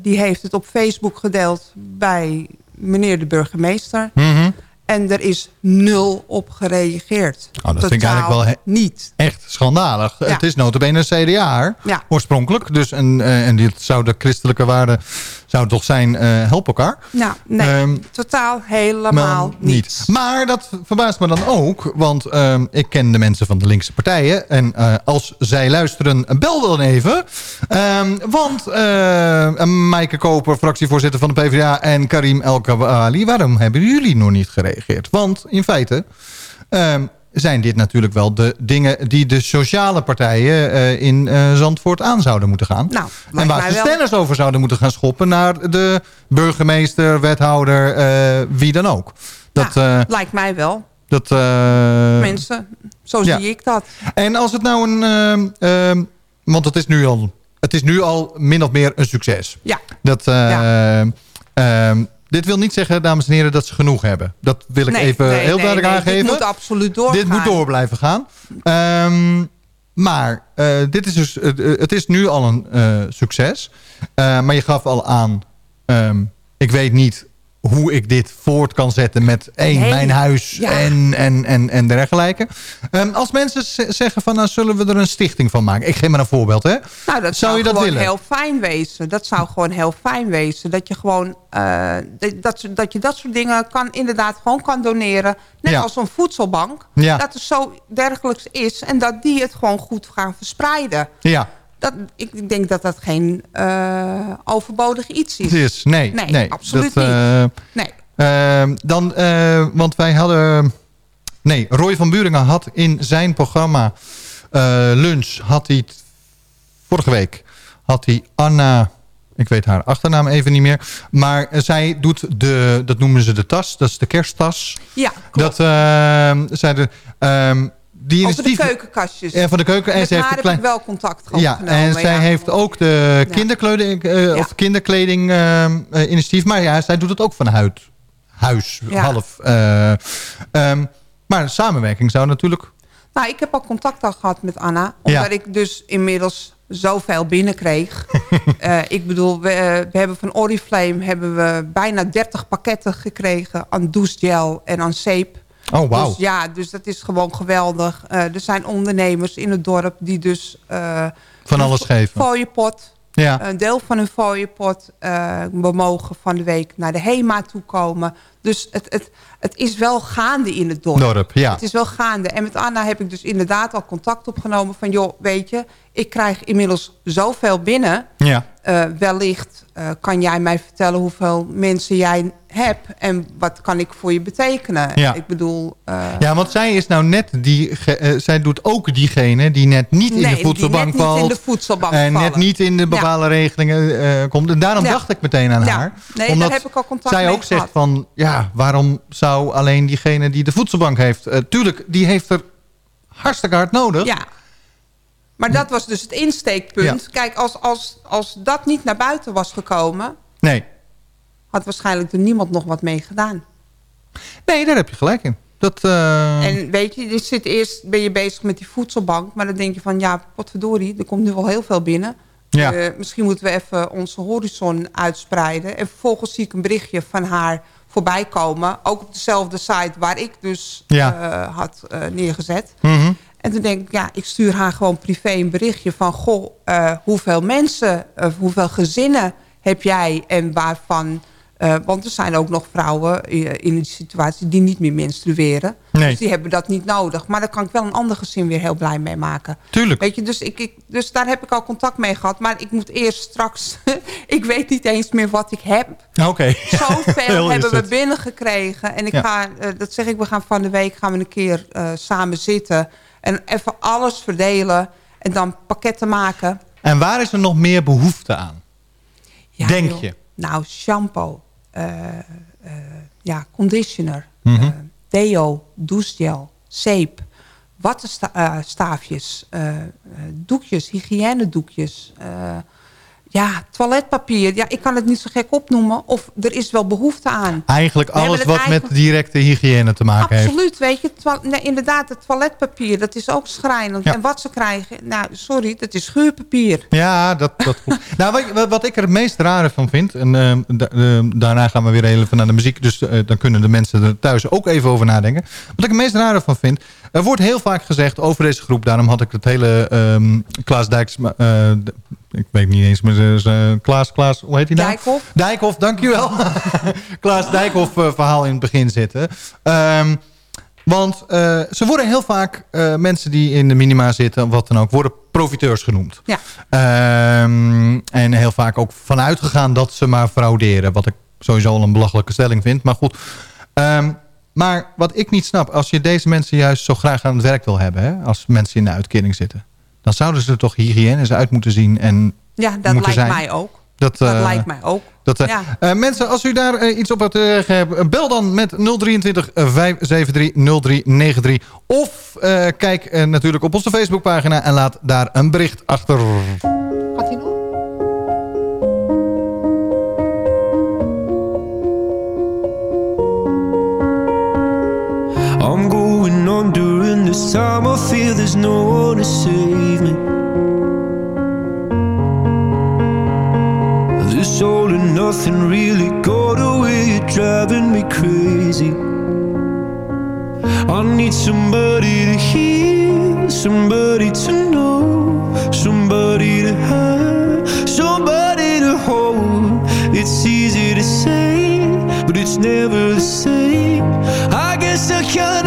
die heeft het op Facebook gedeeld bij meneer de burgemeester. Mhm. En er is nul op gereageerd. Oh, dat vind ik eigenlijk wel niet. echt schandalig. Ja. Het is notabene een CDA Ja. oorspronkelijk. Dus eh, en dit zou de christelijke waarde zou toch zijn, eh, help elkaar. Nou, nee, Ehm, totaal helemaal niet. Maar dat verbaast me dan ook. Want ehm, ik ken de mensen van de linkse partijen. En eh, als zij luisteren, bel dan even. Ehm, want uh, Maaike Koper, fractievoorzitter van de PvdA... en Karim El Kawali, waarom hebben jullie nog niet gereageerd? Want in feite... ehm, zijn dit natuurlijk wel de dingen die de sociale partijen eh, in eh, Zandvoort aan zouden moeten gaan. Nou, en waar ze wel. stennis over zouden moeten gaan schoppen naar de burgemeester, wethouder, eh, wie dan ook. Dat, Lijkt mij wel. dat, Mensen, zo ja. zie ik dat. En als het nou een... ehm, ehm, want het is, nu al, het is nu al min of meer een succes. Ja. Dat, ehm, dit wil niet zeggen, dames en heren, dat ze genoeg hebben. Dat wil ik Nee, even nee, heel duidelijk nee, aangeven. Dit moet absoluut doorgaan. Dit moet door blijven gaan. Ehm, maar eh, dit is dus, het- het is nu al een eh, succes. Eh, maar je gaf al aan... ehm, ik weet niet hoe ik dit voort kan zetten met één, mijn huis Ja. en, en, en, en dergelijke. Ehm, als mensen zeggen van, nou zullen we er een stichting van maken. Ik geef maar een voorbeeld, hè. Nou, dat Zou zou, je dat gewoon willen? heel fijn wezen. Dat zou gewoon heel fijn wezen. Dat je gewoon eh, dat, dat, dat je dat soort dingen kan inderdaad gewoon kan doneren. Net Ja. als een voedselbank. Ja. Dat er zo dergelijks is. En dat die het gewoon goed gaan verspreiden. Ja, Dat, ik denk dat dat geen eh, overbodig iets is. het is. Nee, Nee, nee, absoluut dat, eh, Nee. Ehm, dan, eh, want wij hadden... Nee, Roy van Buringen had in zijn programma Lunch... had hij vorige week had hij Anna... Ik weet haar achternaam even niet meer. Maar zij doet de... Dat noemen ze de tas. Dat is de kersttas. Ja, Dat ehm zij de... ehm, die over de keukenkastjes. Ja, van de keuken. En Met ze heeft een heb klein... ik wel contact gehad. Ja, en zij heeft ook de kinderkleding, eh, of kinderkleding ehm, eh, initiatief. Maar ja, zij doet het ook van huid, huis, Ja. half. eh, ehm, maar samenwerking zou natuurlijk... Nou, ik heb al contact al gehad met Anna. Omdat ik dus inmiddels zoveel binnenkreeg. Eh ik bedoel, we, we hebben van Oriflame hebben we bijna 30 pakketten gekregen aan douchegel en aan zeep. Oh, wauw. Dus ja, dus dat is gewoon geweldig. Eh, er zijn ondernemers in het dorp die dus... eh, Van alles geven. Ja. een deel van hun fooiepot. eh we mogen van de week naar de HEMA toe komen. Dus het, het, het is wel gaande in het dorp. Dorp, ja. Het is wel gaande. En met Anna heb ik dus inderdaad al contact opgenomen van... joh, weet je, ik krijg inmiddels zoveel binnen. Ja. Eh, wellicht eh, kan jij mij vertellen hoeveel mensen jij hebt... en wat kan ik voor je betekenen? Ja. Ik bedoel... eh, Ja, want zij is nou net die... zij doet ook diegene die net niet in de voedselbank net niet valt. in de voedselbank En net niet in de bepaalde regelingen komt. En daarom Ja. dacht ik meteen aan haar. Nee, omdat daar heb ik al contact zij mee ook zegt van... Ja, waarom zou alleen diegene die de voedselbank heeft... eh, tuurlijk, die heeft er hartstikke hard nodig. Ja. Maar dat was dus het insteekpunt. Kijk, als, als, als dat niet naar buiten was gekomen... Nee. had waarschijnlijk er niemand nog wat mee gedaan. nee, daar heb je gelijk in. Dat, eh, En weet je, je zit eerst ben je bezig met die voedselbank... maar dan denk je van, ja, potverdorie, er komt nu wel heel veel binnen. Ja. Eh, misschien moeten we even onze horizon uitspreiden. En vervolgens zie ik een berichtje van haar voorbij komen. Ook op dezelfde site waar ik dus Ja. eh, had eh, neergezet. mhm. En toen denk ik, ja, ik stuur haar gewoon privé een berichtje van... goh, eh, hoeveel mensen, hoeveel gezinnen heb jij en waarvan... eh, want er zijn ook nog vrouwen eh, in die situatie die niet meer menstrueren. Nee. Dus die hebben dat niet nodig. Maar daar kan ik wel een ander gezin weer heel blij mee maken. Tuurlijk. Weet je, dus, ik, ik, dus daar heb ik al contact mee gehad. Maar ik moet eerst straks... ik weet niet eens meer wat ik heb. Oké. Zoveel Heel is hebben we binnengekregen. En ik Ja. ga, eh, dat zeg ik, we gaan van de week gaan we een keer samen zitten. En even alles verdelen. En dan pakketten maken. En waar is er nog meer behoefte aan? Ja, Denk joh. je? Nou, shampoo. Eh, eh, ja, conditioner. Eh, deo, douchegel, zeep. Wattenstaafjes. eh, eh, doekjes, hygiënedoekjes. eh, Ja, toiletpapier. Ja, ik kan het niet zo gek opnoemen. Of er is wel behoefte aan. Eigenlijk alles wat met directe hygiëne te maken heeft. Absoluut, weet je. Nee, inderdaad, het toiletpapier, dat is ook schrijnend. Ja. En wat ze krijgen, nou, sorry, dat is schuurpapier. Ja, dat, dat klopt. nou, wat, wat- ik er het meest rare van vind... en ehm, da- ehm, daarna gaan we weer even naar de muziek... dus eh, dan kunnen de mensen er thuis ook even over nadenken. Wat ik het meest rare van vind... er wordt heel vaak gezegd over deze groep... daarom had ik het hele ehm Klaas Dijks... weet niet eens meer... eh, Klaas, Klaas, hoe heet hij nou? Dijkhoff. Dijkhoff, dankjewel. Klaas Dijkhoff eh, verhaal in het begin zitten. Ehm, want eh, ze worden heel vaak, eh, mensen die in de minima zitten, of wat dan ook, worden profiteurs genoemd. Ja. Ehm, en heel vaak ook vanuit gegaan dat ze maar frauderen. Wat ik sowieso al een belachelijke stelling vind. Maar goed. Ehm, maar wat ik niet snap, als je deze mensen juist zo graag aan het werk wil hebben, hè, als mensen in de uitkering zitten, dan zouden ze er toch hygiënisch uit moeten zien en Ja, dat moeten lijkt zijn. mij ook. Dat, Dat eh, lijkt mij ook. dat, eh, Ja. eh, mensen, als u daar eh, iets op te zeggen hebt, eh, bel dan met 023 573 0393. Of eh, kijk eh, natuurlijk op onze Facebookpagina en laat daar een bericht achter. Gaat hij nog? I'm going on during this time. I feel there's no one to save me. This all and nothing really got away. Driving me crazy. I need somebody to hear, somebody to know, somebody to have, somebody to hold. It's easy to say, but it's never the same. I guess I kinda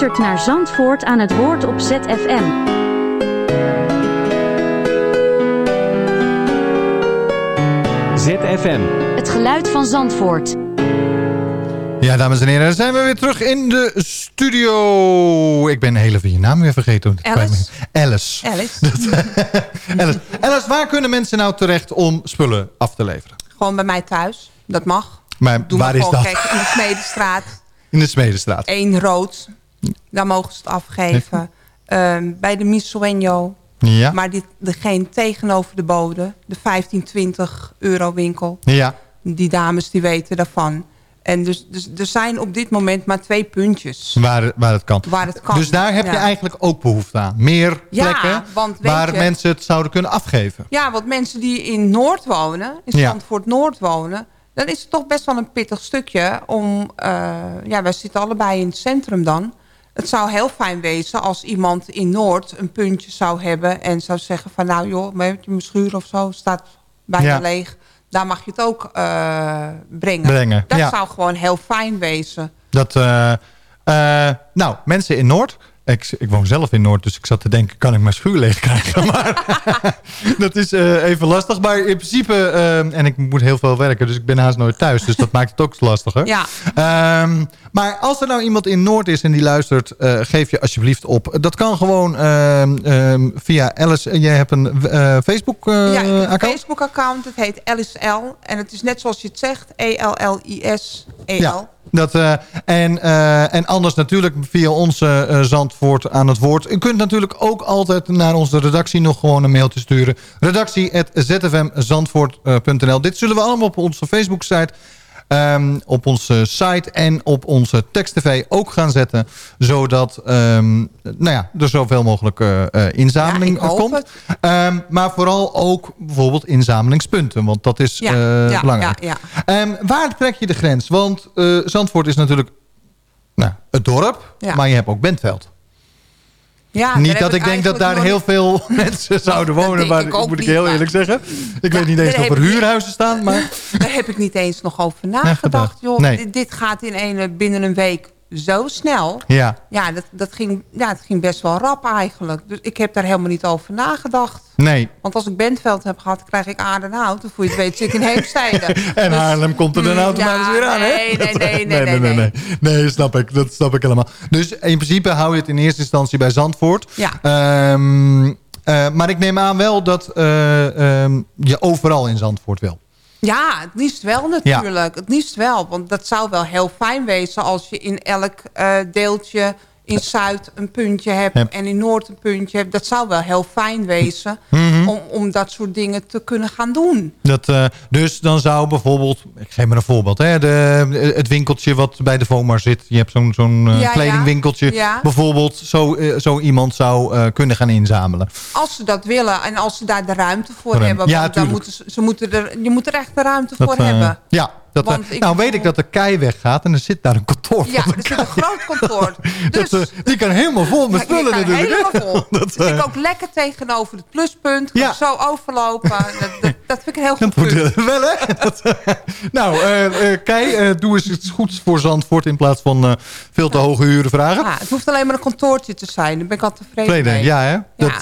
Luistert naar Zandvoort aan het woord op ZFM. ZFM. Het geluid van Zandvoort. Ja, dames en heren, dan zijn we weer terug in de studio. Ik ben heel even je naam weer vergeten. Me. Alice. Alice. Alice. Alice, waar kunnen mensen nou terecht om spullen af te leveren? Gewoon bij mij thuis. Dat mag. Maar Doe waar is gewoon, dat? Kijk, in de Smedestraat. In de Smedestraat. Eén rood. Daar mogen ze het afgeven. Ehm, bij de Misuenjo. Ja. Maar dit, degene tegenover de bode. De 15, 20 euro winkel. Ja. Die dames die weten daarvan. En dus, dus er zijn op dit moment maar twee puntjes. Waar, waar het kan. Waar het kan. Dus daar heb je eigenlijk ook behoefte aan. Meer Ja, plekken want waar je- mensen het zouden kunnen afgeven. Ja, want mensen die in Noord wonen, in. Zandvoort Noord wonen... dan is het toch best wel een pittig stukje om... eh, ja, wij zitten allebei in het centrum dan. Het zou heel fijn wezen als iemand in Noord een puntje zou hebben... en zou zeggen van nou joh, mijn schuur of zo staat bijna Ja. leeg. Daar mag je het ook eh, brengen. Brengen, Dat ja. zou gewoon heel fijn wezen. Dat, eh, eh, nou, mensen in Noord. Ik, ik woon zelf in Noord, dus ik zat te denken... kan ik mijn schuur leeg krijgen? Maar dat is eh, even lastig. Maar in principe... eh, en ik moet heel veel werken, dus ik ben haast nooit thuis. Dus dat maakt het ook lastiger. Ja. Ehm, maar als er nou iemand in Noord is en die luistert... eh, geef je alsjeblieft op. Dat kan gewoon ehm, ehm, via Alice. Jij hebt een Facebook-account? ja, ik heb een Facebook-account. Het heet LSL. En het is net zoals je het zegt. E E-L-L-I-S-E-L. Ja, dat, eh, en, eh, en anders natuurlijk via onze eh, Zandvoort aan het woord. U kunt natuurlijk ook altijd naar onze redactie nog gewoon een mailtje sturen. Redactie.zfmzandvoort.nl Dit zullen we allemaal op onze Facebook-site... ehm, op onze site en op onze tekst-tv ook gaan zetten. Zodat ehm, nou ja, er zoveel mogelijk eh, eh, inzameling Ja, komt. Ehm, maar vooral ook bijvoorbeeld inzamelingspunten. Want dat is Ja, eh, belangrijk. waar trek je de grens? Want eh, Zandvoort is natuurlijk nou, het dorp, maar je hebt ook Bentveld. Ja, niet dat ik denk dat daar heel veel mensen zouden wonen. Maar ik ook moet ik heel eerlijk zeggen. Ik weet niet eens of er huurhuizen staan. Maar Daar heb ik niet eens nog over gedacht. nagedacht. Joh, dit gaat in een, binnen een week zo snel. ja, Ja, dat, dat, ging, ja, het ging best wel rap eigenlijk. Dus ik heb daar helemaal niet over nagedacht. nee. Want als ik Bentveld heb gehad, krijg ik Aardenhout. Dan voel je het weet, zit ik in Heemstede. En Dus- Haarlem komt er dan Mm, automatisch ja, weer aan, hè? nee, nee, nee, nee, nee, nee, nee. Nee, snap ik. Dat snap ik helemaal. Dus in principe hou je het in eerste instantie bij Zandvoort. Ja. Eh, maar ik neem aan wel dat eh, ehm, je overal in Zandvoort wil. Ja, het liefst wel natuurlijk. Het liefst wel. Want dat zou wel heel fijn wezen als je in elk eh, deeltje in Zuid een puntje hebt Heb. en in Noord een puntje hebt. Dat zou wel heel fijn wezen Mhm. om, om dat soort dingen te kunnen gaan doen. Dat, eh, dus dan zou bijvoorbeeld, ik geef maar een voorbeeld, hè, de, het winkeltje wat bij de VOMAR zit. Je hebt zo'n zo'n eh, Ja, kledingwinkeltje. Ja. Bijvoorbeeld zo, eh, zo iemand zou kunnen gaan inzamelen. Als ze dat willen en als ze daar de ruimte voor Ruim- hebben. Ja, want dan moeten ze, ze moeten er, je moet er echt de ruimte Dat, voor hebben. Ja, dat, Want eh, ik nou weet ik dat de kei weggaat en er zit daar een kantoor Ja, van er zit een groot kantoor. Dus Dat, eh, die kan helemaal vol met Ja, spullen kan natuurlijk. hè? helemaal vol. Dat, zit ik eh, ook lekker tegenover het pluspunt. Kan Ja. zo overlopen. Dat, dat, dat vind ik een heel goed punt. wel, hè? Nou, eh, Kei, doe eens iets goeds voor Zandvoort... in plaats van veel te hoge huren vragen. Ja, het hoeft alleen maar een kantoortje te zijn. Daar ben ik al tevreden Vrede, mee. ja hè? Dat,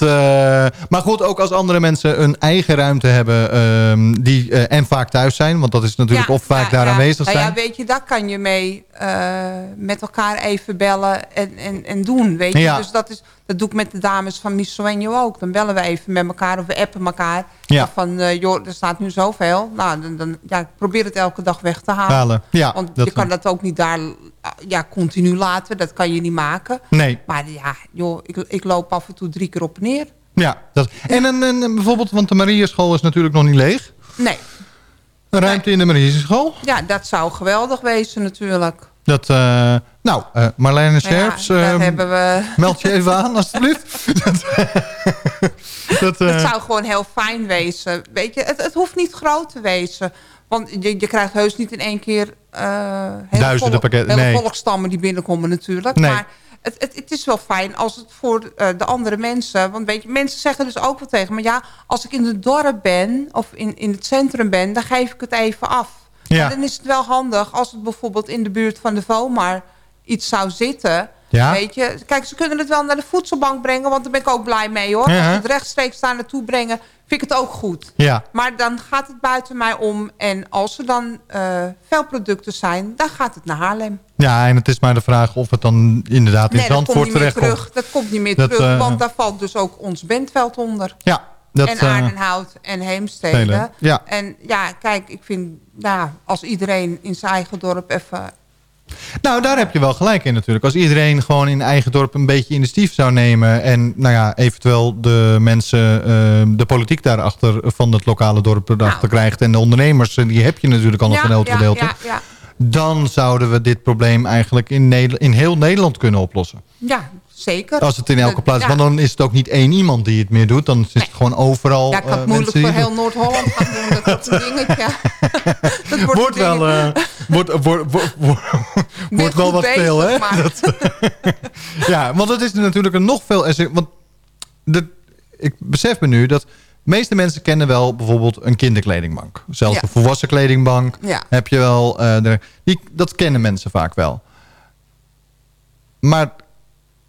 maar goed, ook als andere mensen een eigen ruimte hebben... ehm, die en vaak thuis zijn, want dat is natuurlijk Ja, of vaak daar Nou. Ja, weet je, daar kan je mee eh, met elkaar even bellen en, en, en doen. Weet je? Ja. Dus dat, is, dat doe ik met de dames van Miss Sueño ook. Dan bellen we even met elkaar of we appen elkaar. Ja. Van, eh, joh, er staat nu zoveel. Nou, dan, dan, ja, ik probeer het elke dag weg te halen. Want je kan dat ook niet daar ja, continu laten. Dat kan je niet maken. Nee. Maar ja, joh, ik, ik loop af en toe drie keer op en neer. Ja, dat, en, en, en bijvoorbeeld, want de Marieschool is natuurlijk nog niet leeg. Nee, Een ruimte in de Marieschool. ja, dat zou geweldig wezen natuurlijk. Dat, eh, nou, eh Marlene Scherps, ja, eh, hebben we... meld je even aan alstublieft. dat, dat, eh, Het zou gewoon heel fijn wezen. Weet je, het, het hoeft niet groot te wezen. Want je, je krijgt heus niet in één keer... hele Duizenden pakketten, nee. volkstammen die binnenkomen natuurlijk. Nee. Maar het, het, het is wel fijn als het voor eh, de andere mensen... Want weet je, mensen zeggen dus ook wel tegen me... Ja, als ik in het dorp ben of in, in het centrum ben... dan geef ik het even af. Ja. Maar dan is het wel handig als het bijvoorbeeld in de buurt van de VOMAR... iets zou zitten... Ja. Weet je, kijk, ze kunnen het wel naar de voedselbank brengen, want daar ben ik ook blij mee hoor. Ja. Als ze het rechtstreeks daar naartoe brengen, vind ik het ook goed. ja. Maar dan gaat het buiten mij om. En als er dan eh veel producten zijn, dan gaat het naar Haarlem. ja, en het is maar de vraag of het dan inderdaad in nee, dat komt Zandvoort terug. Dat komt niet meer Dat, terug, eh, want daar valt dus ook ons Bentveld onder. Ja, dat, en eh, Aardenhout en Heemstede. Ja. En ja, kijk, ik vind, nou, als iedereen in zijn eigen dorp even... Nou, daar heb je wel gelijk in natuurlijk. Als iedereen gewoon in eigen dorp een beetje initiatief zou nemen... en nou ja, eventueel de mensen, eh, de politiek daarachter van het lokale dorp erachter krijgt... en de ondernemers, eh, die heb je natuurlijk al ja, een heel ja, gedeelte. ja, ja. dan zouden we dit probleem eigenlijk in, in heel Nederland kunnen oplossen. Ja, zeker. Als het in elke Dat- plaats... ja. Want dan is het ook niet één iemand die het meer doet. Dan is het gewoon overal Ja, ik had eh, het moeilijk voor heel Noord-Holland gaan doen. Dat wordt een dingetje. dat wordt, wel, dingetje. eh, wordt, wordt, wordt, wel wat bezig, veel, hè? Dat- ja, want het is natuurlijk een nog veel... Want de, ik besef me nu dat de meeste mensen kennen wel bijvoorbeeld een kinderkledingbank. Zelfs Ja. een volwassen kledingbank Ja. heb je wel. eh, die, dat kennen mensen vaak wel. Maar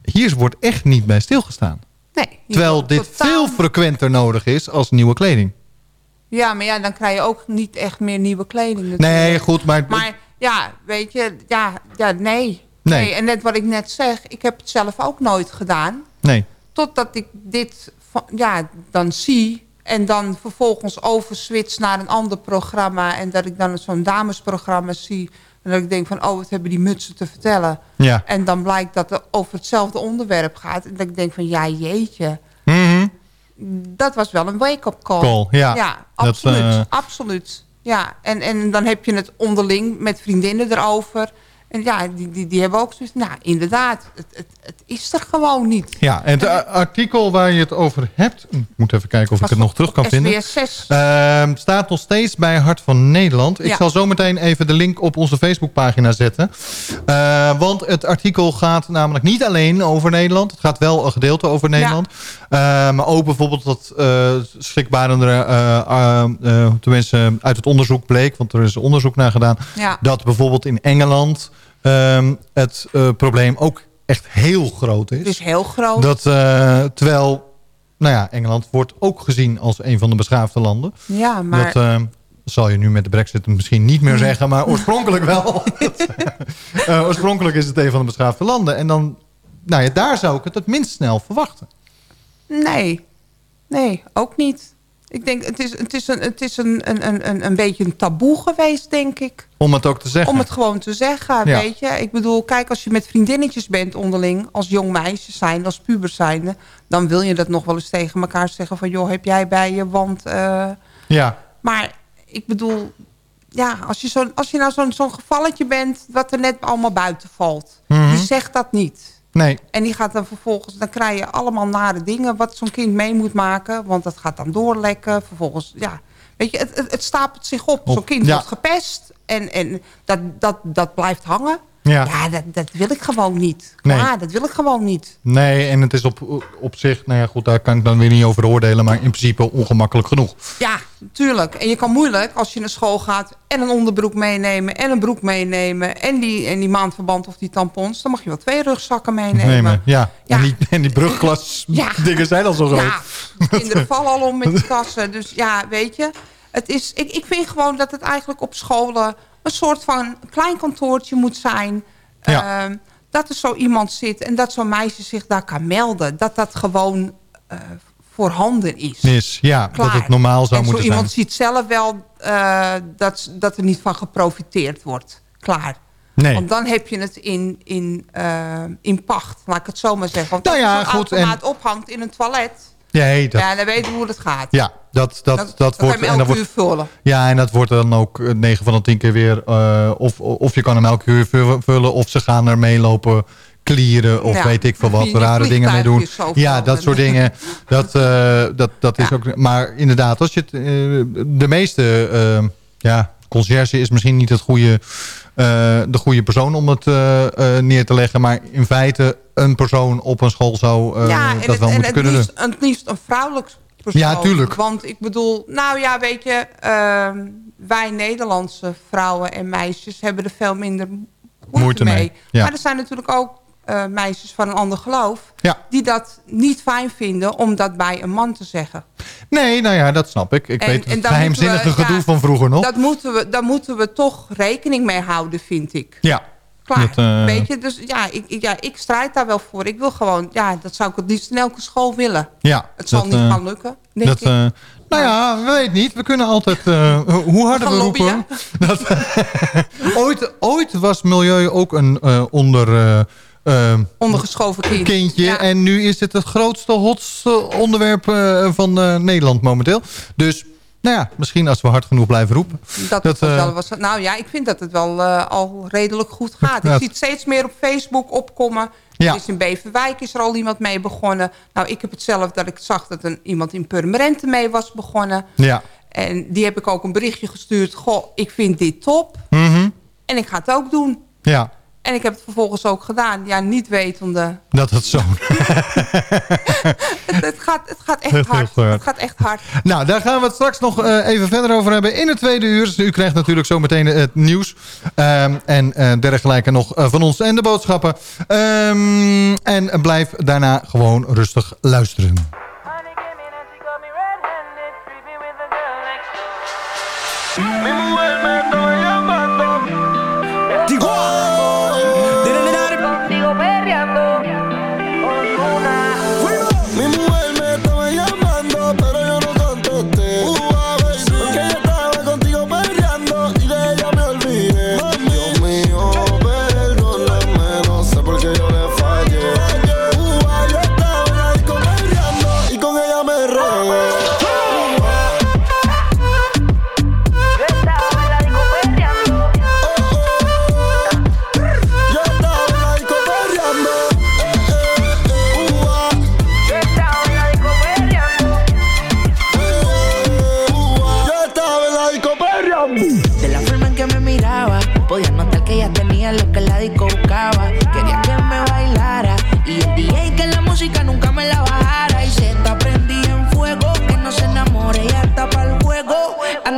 hier wordt echt niet bij stilgestaan. Nee, Terwijl dit totaal- veel frequenter nodig is als nieuwe kleding. Ja, maar ja, dan krijg je ook niet echt meer nieuwe kleding. natuurlijk. Nee, goed, maar... Maar ja, weet je, ja, ja nee. Nee. En net wat ik net zeg, ik heb het zelf ook nooit gedaan. Nee. Totdat ik dit ja, dan zie en dan vervolgens overswitch naar een ander programma... en dat ik dan zo'n damesprogramma zie... en dat ik denk van, oh, wat hebben die mutsen te vertellen? Ja. En dan blijkt dat het over hetzelfde onderwerp gaat. En dat ik denk van, ja, jeetje. Mhm. Dat was wel een wake-up call. Call, ja. Ja, Dat, absoluut. eh, absoluut. Ja, en, en dan heb je het onderling met vriendinnen erover. En ja, die, die, die hebben ook zoiets. Nou, inderdaad, het, het, het is er gewoon niet. Ja, en het artikel waar je het over hebt... Ik moet even kijken of ik het nog terug kan vinden. SBS 6. Ehm, staat nog steeds bij Hart van Nederland. Ik Ja. zal zo meteen even de link op onze Facebookpagina zetten. Eh, want het artikel gaat namelijk niet alleen over Nederland. Het gaat wel een gedeelte over Nederland. Eh, maar ook bijvoorbeeld dat eh schrikbarende... eh, eh, tenminste uit het onderzoek bleek... want er is onderzoek naar gedaan... Ja. dat bijvoorbeeld in Engeland... ehm, het eh, probleem ook echt heel groot is. Is heel groot. Dat, eh, terwijl, nou ja, Engeland wordt ook gezien als een van de beschaafde landen. Ja, maar... Dat eh, zal je nu met de brexit misschien niet meer zeggen, maar oorspronkelijk wel. Eh, oorspronkelijk is het een van de beschaafde landen. En dan, nou ja, daar zou ik het het minst snel verwachten. Nee, nee, ook niet. Ik denk, het is, het is, een, het is een, een, een- een, beetje een taboe geweest, denk ik. Om het ook te zeggen. Om het gewoon te zeggen, Ja. weet je. Ik bedoel, kijk, als je met vriendinnetjes bent onderling... als jong meisje zijn, als pubers zijnde... dan wil je dat nog wel eens tegen elkaar zeggen van... joh, heb jij bij je, want... eh, Ja, Maar ik bedoel, ja, als je, zo, als je nou zo'n zo'n gevalletje bent... wat er net allemaal buiten valt... Mhm. die zegt dat niet. Nee. En die gaat dan vervolgens, dan krijg je allemaal nare dingen... wat zo'n kind mee moet maken. Want dat gaat dan doorlekken. Vervolgens, ja, weet je, het, het, het stapelt zich op. Op, Zo'n kind ja. wordt gepest. En, en dat, dat, dat blijft hangen. Ja. Ja, dat, dat wil ik gewoon niet. Nee. Ja, dat wil ik gewoon niet. Nee, en het is op, op zich, nou ja goed, daar kan ik dan weer niet over oordelen, maar in principe ongemakkelijk genoeg. Ja, tuurlijk. En je kan moeilijk als je naar school gaat... en een onderbroek meenemen en een broek meenemen... en die, en die maandverband of die tampons... dan mag je wel twee rugzakken meenemen. Nemen, ja. Ja. En die, en die brugklas Ja. dingen zijn al zo groot. Ja, kinderen vallen al om met die tassen. Dus ja, weet je. Het is, ik, ik vind gewoon dat het eigenlijk op scholen... een soort van klein kantoortje moet zijn. Ja. Ehm, dat er zo iemand zit en dat zo'n meisje zich daar kan melden. Dat dat gewoon eh, voorhanden is. Is, ja, Klaar. dat het normaal zou en moeten zo zijn. iemand ziet zelf wel eh, dat, dat er niet van geprofiteerd wordt. Klaar. Nee. Want dan heb je het in, in, eh, in pacht, laat ik het zo maar zeggen. Want Nou als ja, je zo'n goed, en- ophangt in een toilet... Nee, dat, Ja, dan weten we hoe het gaat. ja, dat, dat, dat, dat wordt... en elke dat wordt vullen. ja, en dat wordt dan ook eh, 9 van de 10 keer weer... eh, of, of je kan hem elke uur vu- vullen... of ze gaan er meelopen klieren... of Ja, weet ik veel wat, rare dingen mee doen. Ja, dat soort dingen. Dat, eh, dat, dat is ook... Maar inderdaad, als je het... eh, de meeste... eh, ja, conciërge is misschien niet het goede... eh, de goede persoon om het eh, eh, neer te leggen. Maar in feite een persoon op een school zou ja, en dat het, wel en moeten kunnen liefst, doen. het liefst een vrouwelijk persoon. Ja, tuurlijk. Want ik bedoel, nou ja, weet je... ehm, wij Nederlandse vrouwen en meisjes hebben er veel minder moeite, Moeite mee, ja. Maar er zijn natuurlijk ook eh, meisjes van een ander geloof... Ja. die dat niet fijn vinden om dat bij een man te zeggen. Nee, nou ja, dat snap ik. Ik En- weet het geheimzinnige we- gedoe ja, van vroeger nog. Dat moeten we, daar moeten we toch rekening mee houden, vind ik. ja. Klaar, Dat, eh, weet je? Dus ja ik, ik, ja, ik strijd daar wel voor. Ik wil gewoon, ja, dat zou ik het liefst in elke school willen. Ja, Het zal dat, niet eh, gaan lukken, denk dat, ik. nou ja, we weten niet. We kunnen altijd, hoe harder we roepen. Dat, ooit, ooit was milieu ook een onder... eh, Ondergeschoven kind. kindje. Ja. En nu is het het grootste, hotste onderwerp eh, van eh, Nederland momenteel. Dus nou ja, misschien als we hard genoeg blijven roepen. Dat, Dat, eh, was, nou ja, ik vind dat het wel al redelijk goed gaat. Ja. Ik zie het steeds meer op Facebook opkomen. Ja. Er is in Beverwijk is er al iemand mee begonnen. Nou, ik heb het zelf dat ik zag dat een, iemand in Purmerend mee was begonnen. Ja. En die heb ik ook een berichtje gestuurd. Goh, ik vind dit top. Mhm. En ik ga het ook doen. Ja, En ik heb het vervolgens ook gedaan. Ja, niet wetende. dat het zo. Het, het, gaat, het gaat echt hard. Het gaat echt hard. Nou, daar gaan we het straks nog eh, even verder over hebben in het tweede uur. Dus u krijgt natuurlijk zometeen het nieuws. ehm, en eh, dergelijke nog eh, van ons en de boodschappen. Ehm, en blijf daarna gewoon rustig luisteren.